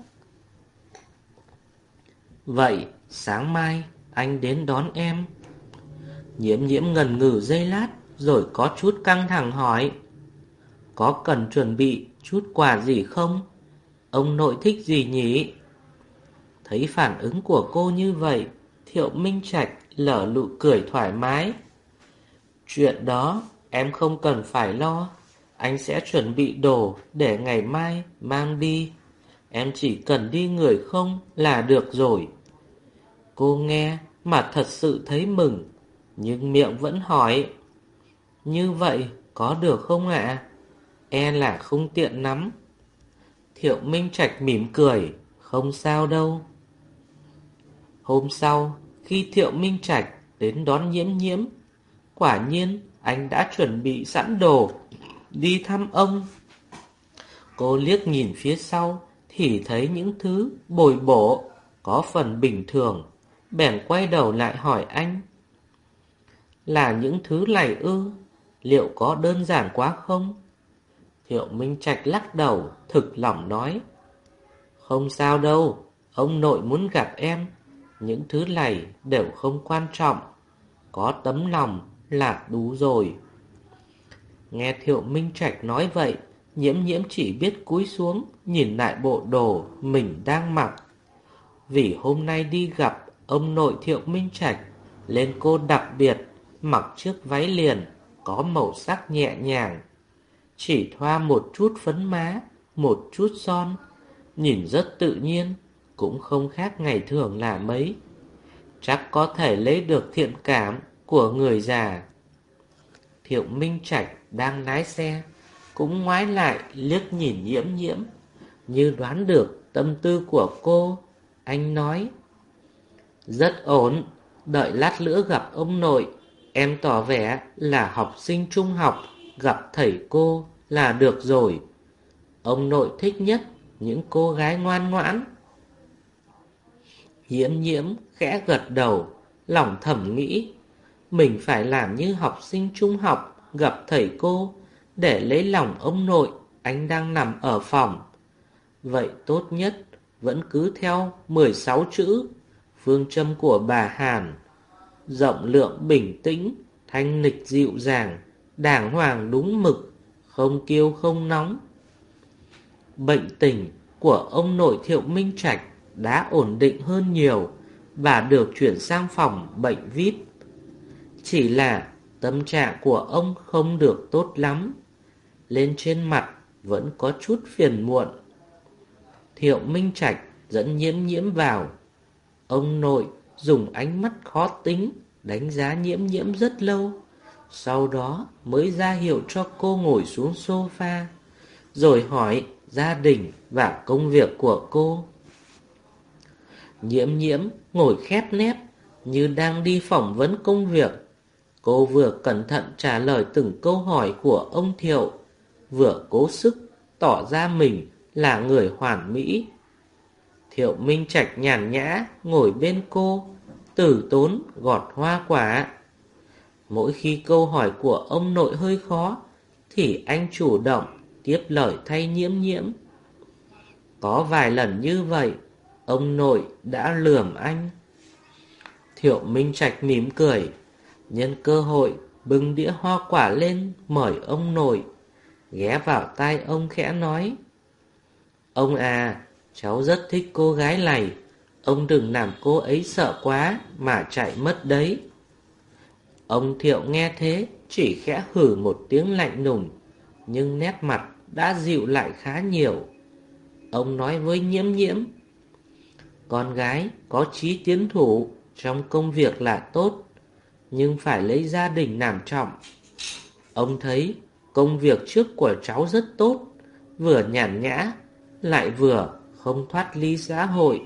Vậy sáng mai anh đến đón em. Nhiễm nhiễm ngần ngừ dây lát, Rồi có chút căng thẳng hỏi, Có cần chuẩn bị chút quà gì không? Ông nội thích gì nhỉ? Thấy phản ứng của cô như vậy Thiệu Minh Trạch lở lụ cười thoải mái Chuyện đó em không cần phải lo anh sẽ chuẩn bị đồ để ngày mai mang đi. Em chỉ cần đi người không là được rồi. Cô nghe mà thật sự thấy mừng, nhưng miệng vẫn hỏi. Như vậy có được không ạ? E là không tiện lắm. Thiệu Minh Trạch mỉm cười, không sao đâu. Hôm sau, khi Thiệu Minh Trạch đến đón nhiễm nhiễm, quả nhiên anh đã chuẩn bị sẵn đồ đi thăm ông. Cô liếc nhìn phía sau thì thấy những thứ bồi bổ, có phần bình thường, bèn quay đầu lại hỏi anh. Là những thứ này ư, liệu có đơn giản quá không? Thiệu Minh Trạch lắc đầu, thực lòng nói. Không sao đâu, ông nội muốn gặp em. Những thứ này đều không quan trọng. Có tấm lòng là đủ rồi. Nghe Thiệu Minh Trạch nói vậy, nhiễm nhiễm chỉ biết cúi xuống, nhìn lại bộ đồ mình đang mặc. Vì hôm nay đi gặp ông nội Thiệu Minh Trạch, lên cô đặc biệt, mặc chiếc váy liền, có màu sắc nhẹ nhàng. Chỉ thoa một chút phấn má, một chút son, nhìn rất tự nhiên, cũng không khác ngày thường là mấy. Chắc có thể lấy được thiện cảm của người già. Thiệu Minh Trạch đang lái xe, cũng ngoái lại liếc nhìn nhiễm nhiễm, như đoán được tâm tư của cô. Anh nói, rất ổn, đợi lát nữa gặp ông nội, em tỏ vẻ là học sinh trung học, gặp thầy cô là được rồi. Ông nội thích nhất những cô gái ngoan ngoãn. Nhiễm nhiễm khẽ gật đầu, lòng thầm nghĩ, mình phải làm như học sinh trung học gặp thầy cô để lấy lòng ông nội anh đang nằm ở phòng. Vậy tốt nhất vẫn cứ theo 16 chữ phương châm của bà Hàn. Rộng lượng bình tĩnh, thanh nịch dịu dàng, đàng hoàng đúng mực, không kiêu không nóng. Bệnh tình của ông nội Thiệu Minh Trạch đã ổn định hơn nhiều và được chuyển sang phòng bệnh VIP. Chỉ là tâm trạng của ông không được tốt lắm. Lên trên mặt vẫn có chút phiền muộn. Thiệu Minh Trạch dẫn nhiễm nhiễm vào. Ông nội dùng ánh mắt khó tính đánh giá nhiễm nhiễm rất lâu. Sau đó mới ra hiệu cho cô ngồi xuống sofa. Rồi hỏi gia đình và công việc của cô. Nhiễm nhiễm ngồi khép nép như đang đi phỏng vấn công việc. Cô vừa cẩn thận trả lời từng câu hỏi của ông Thiệu, vừa cố sức tỏ ra mình là người hoàn mỹ. Thiệu Minh Trạch nhàn nhã ngồi bên cô, tử tốn gọt hoa quả. Mỗi khi câu hỏi của ông nội hơi khó, thì anh chủ động tiếp lời thay nhiễm nhiễm. Có vài lần như vậy, ông nội đã lườm anh. Thiệu Minh Trạch mỉm cười, nhân cơ hội bưng đĩa hoa quả lên mời ông nội, ghé vào tai ông khẽ nói. Ông à, cháu rất thích cô gái này, ông đừng làm cô ấy sợ quá mà chạy mất đấy. Ông Thiệu nghe thế, chỉ khẽ hử một tiếng lạnh lùng, nhưng nét mặt đã dịu lại khá nhiều. Ông nói với nhiễm nhiễm, con gái có trí tiến thủ trong công việc là tốt, nhưng phải lấy gia đình làm trọng. Ông thấy công việc trước của cháu rất tốt, vừa nhàn nhã, lại vừa không thoát ly xã hội.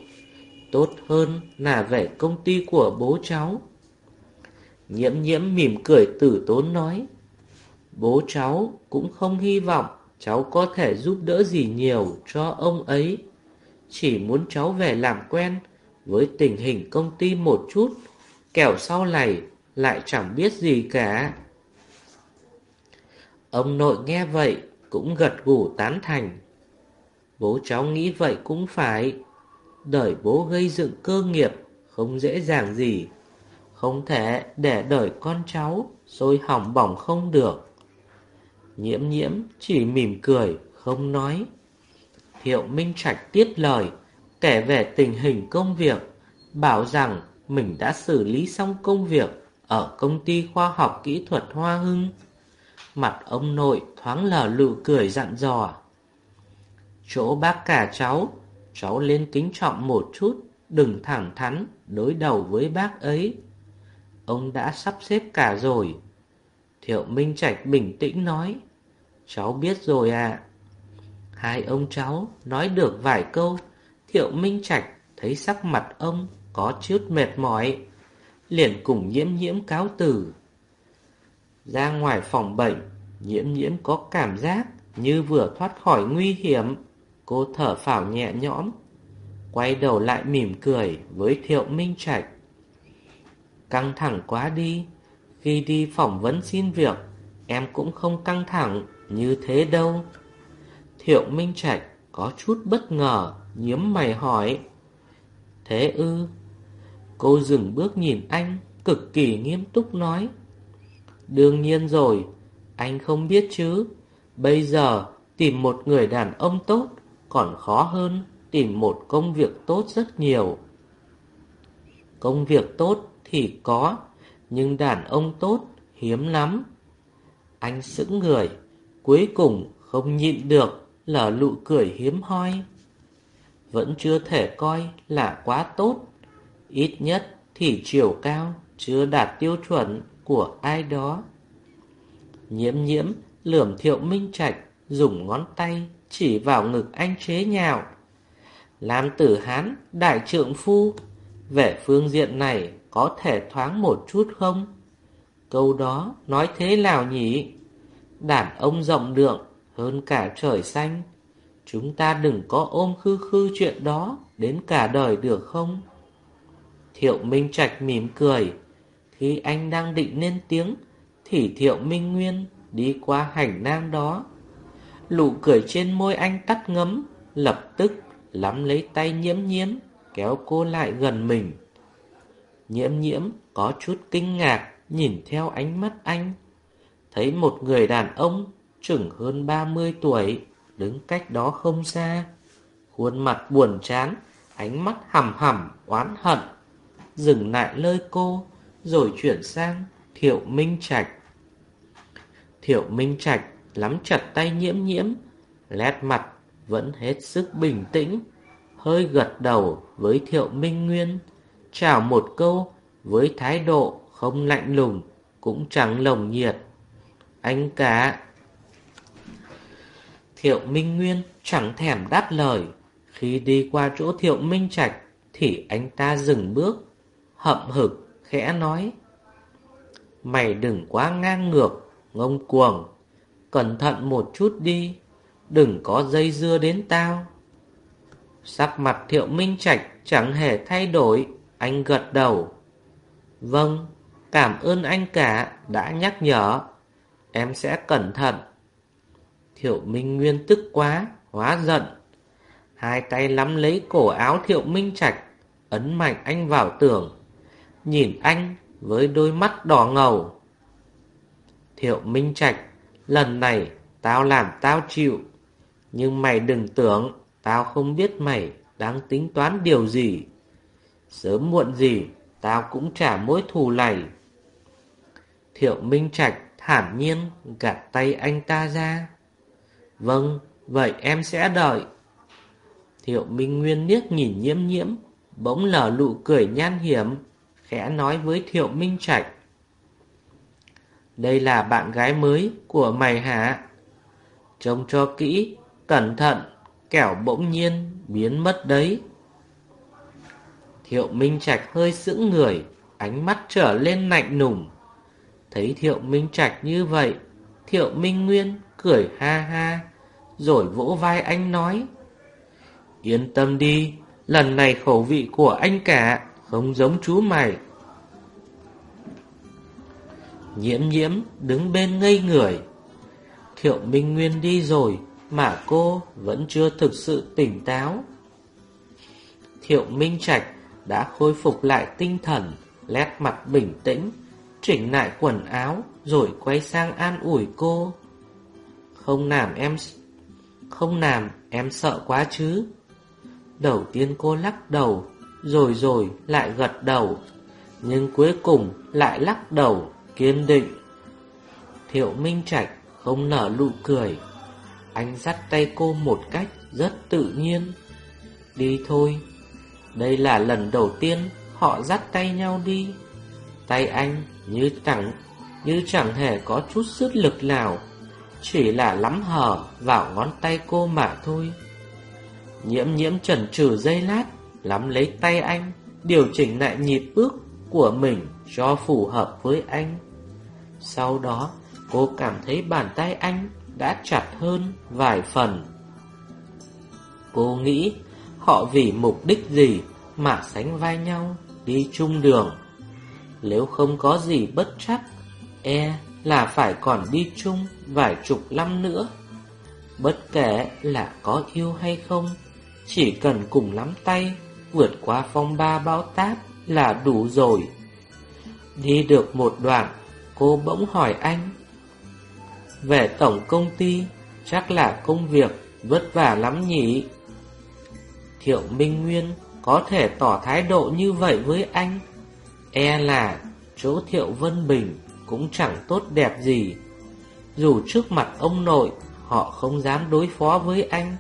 Tốt hơn là về công ty của bố cháu. Nhiễm nhiễm mỉm cười tử tốn nói, bố cháu cũng không hy vọng cháu có thể giúp đỡ gì nhiều cho ông ấy. Chỉ muốn cháu về làm quen với tình hình công ty một chút, kẻo sau này lại chẳng biết gì cả. Ông nội nghe vậy cũng gật gù tán thành. Bố cháu nghĩ vậy cũng phải. Đời bố gây dựng cơ nghiệp không dễ dàng gì. Không thể để đời con cháu rồi hỏng bỏng không được. Nhiễm nhiễm chỉ mỉm cười, không nói. Thiệu Minh Trạch tiếp lời, kể về tình hình công việc, bảo rằng mình đã xử lý xong công việc ở công ty khoa học kỹ thuật Hoa Hưng. Mặt ông nội thoáng lờ lụ cười dặn dò. Chỗ bác cả cháu, cháu lên kính trọng một chút, đừng thẳng thắn đối đầu với bác ấy. Ông đã sắp xếp cả rồi. Thiệu Minh Trạch bình tĩnh nói. Cháu biết rồi à. Hai ông cháu nói được vài câu, Thiệu Minh Trạch thấy sắc mặt ông có chút mệt mỏi, liền cùng nhiễm nhiễm cáo từ. Ra ngoài phòng bệnh, nhiễm nhiễm có cảm giác như vừa thoát khỏi nguy hiểm. Cô thở phào nhẹ nhõm, quay đầu lại mỉm cười với Thiệu Minh Trạch. Căng thẳng quá đi, khi đi phỏng vấn xin việc, em cũng không căng thẳng như thế đâu. Thiệu Minh Trạch có chút bất ngờ, Nhiếm mày hỏi. Thế ư? Cô dừng bước nhìn anh, cực kỳ nghiêm túc nói. Đương nhiên rồi, anh không biết chứ. Bây giờ tìm một người đàn ông tốt còn khó hơn tìm một công việc tốt rất nhiều. Công việc tốt thì có, nhưng đàn ông tốt hiếm lắm. Anh sững người, cuối cùng không nhịn được là lụ cười hiếm hoi. Vẫn chưa thể coi là quá tốt, ít nhất thì chiều cao chưa đạt tiêu chuẩn của ai đó. Nhiễm nhiễm lườm thiệu minh trạch dùng ngón tay chỉ vào ngực anh chế nhạo. Làm tử hán đại trượng phu, về phương diện này có thể thoáng một chút không? Câu đó nói thế nào nhỉ? Đàn ông rộng lượng hơn cả trời xanh. Chúng ta đừng có ôm khư khư chuyện đó đến cả đời được không? Thiệu Minh Trạch mỉm cười. Khi anh đang định lên tiếng, thì Thiệu Minh Nguyên đi qua hành lang đó. Lụ cười trên môi anh tắt ngấm, lập tức lắm lấy tay nhiễm nhiễm, kéo cô lại gần mình. Nhiễm nhiễm có chút kinh ngạc, nhìn theo ánh mắt anh. Thấy một người đàn ông chừng hơn 30 tuổi, đứng cách đó không xa. Khuôn mặt buồn chán, ánh mắt hầm hầm, oán hận. Dừng lại lơi cô, rồi chuyển sang Thiệu Minh Trạch. Thiệu Minh Trạch lắm chặt tay nhiễm nhiễm, lét mặt vẫn hết sức bình tĩnh, hơi gật đầu với Thiệu Minh Nguyên, chào một câu với thái độ không lạnh lùng, cũng chẳng lồng nhiệt. Anh cả. Thiệu Minh Nguyên chẳng thèm đáp lời, khi đi qua chỗ Thiệu Minh Trạch thì anh ta dừng bước, hậm hực, khẽ nói. Mày đừng quá ngang ngược, ngông cuồng, cẩn thận một chút đi, đừng có dây dưa đến tao. Sắc mặt Thiệu Minh Trạch chẳng hề thay đổi, anh gật đầu. Vâng, cảm ơn anh cả đã nhắc nhở, em sẽ cẩn thận. Thiệu Minh Nguyên tức quá, hóa giận. Hai tay nắm lấy cổ áo Thiệu Minh Trạch, ấn mạnh anh vào tường. Nhìn anh với đôi mắt đỏ ngầu. Thiệu Minh Trạch, lần này tao làm tao chịu. Nhưng mày đừng tưởng tao không biết mày đang tính toán điều gì. Sớm muộn gì tao cũng trả mối thù này. Thiệu Minh Trạch thản nhiên gạt tay anh ta ra. Vâng, vậy em sẽ đợi. Thiệu Minh Nguyên liếc nhìn nhiễm nhiễm, bỗng lở lụ cười nhan hiểm, khẽ nói với Thiệu Minh Trạch. Đây là bạn gái mới của mày hả? Trông cho kỹ, cẩn thận, kẻo bỗng nhiên biến mất đấy. Thiệu Minh Trạch hơi sững người, ánh mắt trở lên lạnh nùng. Thấy Thiệu Minh Trạch như vậy, Thiệu Minh Nguyên cười ha ha, rồi vỗ vai anh nói. Yên tâm đi, lần này khẩu vị của anh cả không giống chú mày. Nhiễm nhiễm đứng bên ngây người. Thiệu Minh Nguyên đi rồi mà cô vẫn chưa thực sự tỉnh táo. Thiệu Minh Trạch đã khôi phục lại tinh thần, lét mặt bình tĩnh, chỉnh lại quần áo rồi quay sang an ủi cô. Không làm em không làm em sợ quá chứ. Đầu tiên cô lắc đầu, rồi rồi lại gật đầu, nhưng cuối cùng lại lắc đầu, kiên định. Thiệu Minh Trạch không nở nụ cười, anh dắt tay cô một cách rất tự nhiên. Đi thôi, đây là lần đầu tiên họ dắt tay nhau đi. Tay anh như chẳng như chẳng hề có chút sức lực nào, chỉ là lắm hở vào ngón tay cô mà thôi. Nhiễm nhiễm chần chừ dây lát, lắm lấy tay anh, điều chỉnh lại nhịp bước của mình cho phù hợp với anh. Sau đó, cô cảm thấy bàn tay anh đã chặt hơn vài phần. Cô nghĩ họ vì mục đích gì mà sánh vai nhau đi chung đường. Nếu không có gì bất chắc, e là phải còn đi chung vài chục năm nữa. Bất kể là có yêu hay không, chỉ cần cùng lắm tay, vượt qua phong ba bão táp là đủ rồi. Đi được một đoạn, cô bỗng hỏi anh. Về tổng công ty, chắc là công việc vất vả lắm nhỉ? Thiệu Minh Nguyên có thể tỏ thái độ như vậy với anh. E là chỗ Thiệu Vân Bình cũng chẳng tốt đẹp gì. Dù trước mặt ông nội họ không dám đối phó với anh,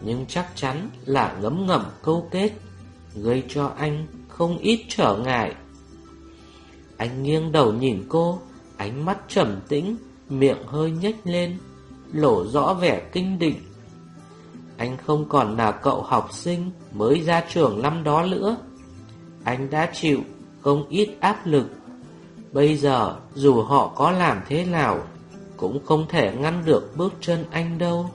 nhưng chắc chắn là ngấm ngầm câu kết, gây cho anh không ít trở ngại. Anh nghiêng đầu nhìn cô, ánh mắt trầm tĩnh, miệng hơi nhếch lên, lộ rõ vẻ kinh định. Anh không còn là cậu học sinh mới ra trường năm đó nữa. Anh đã chịu không ít áp lực. Bây giờ dù họ có làm thế nào cũng không thể ngăn được bước chân anh đâu.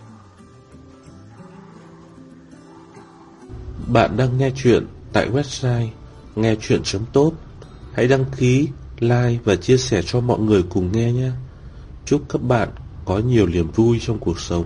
Bạn đang nghe chuyện tại website nghe chuyện.top. Hãy đăng ký, like và chia sẻ cho mọi người cùng nghe nhé. Chúc các bạn có nhiều niềm vui trong cuộc sống.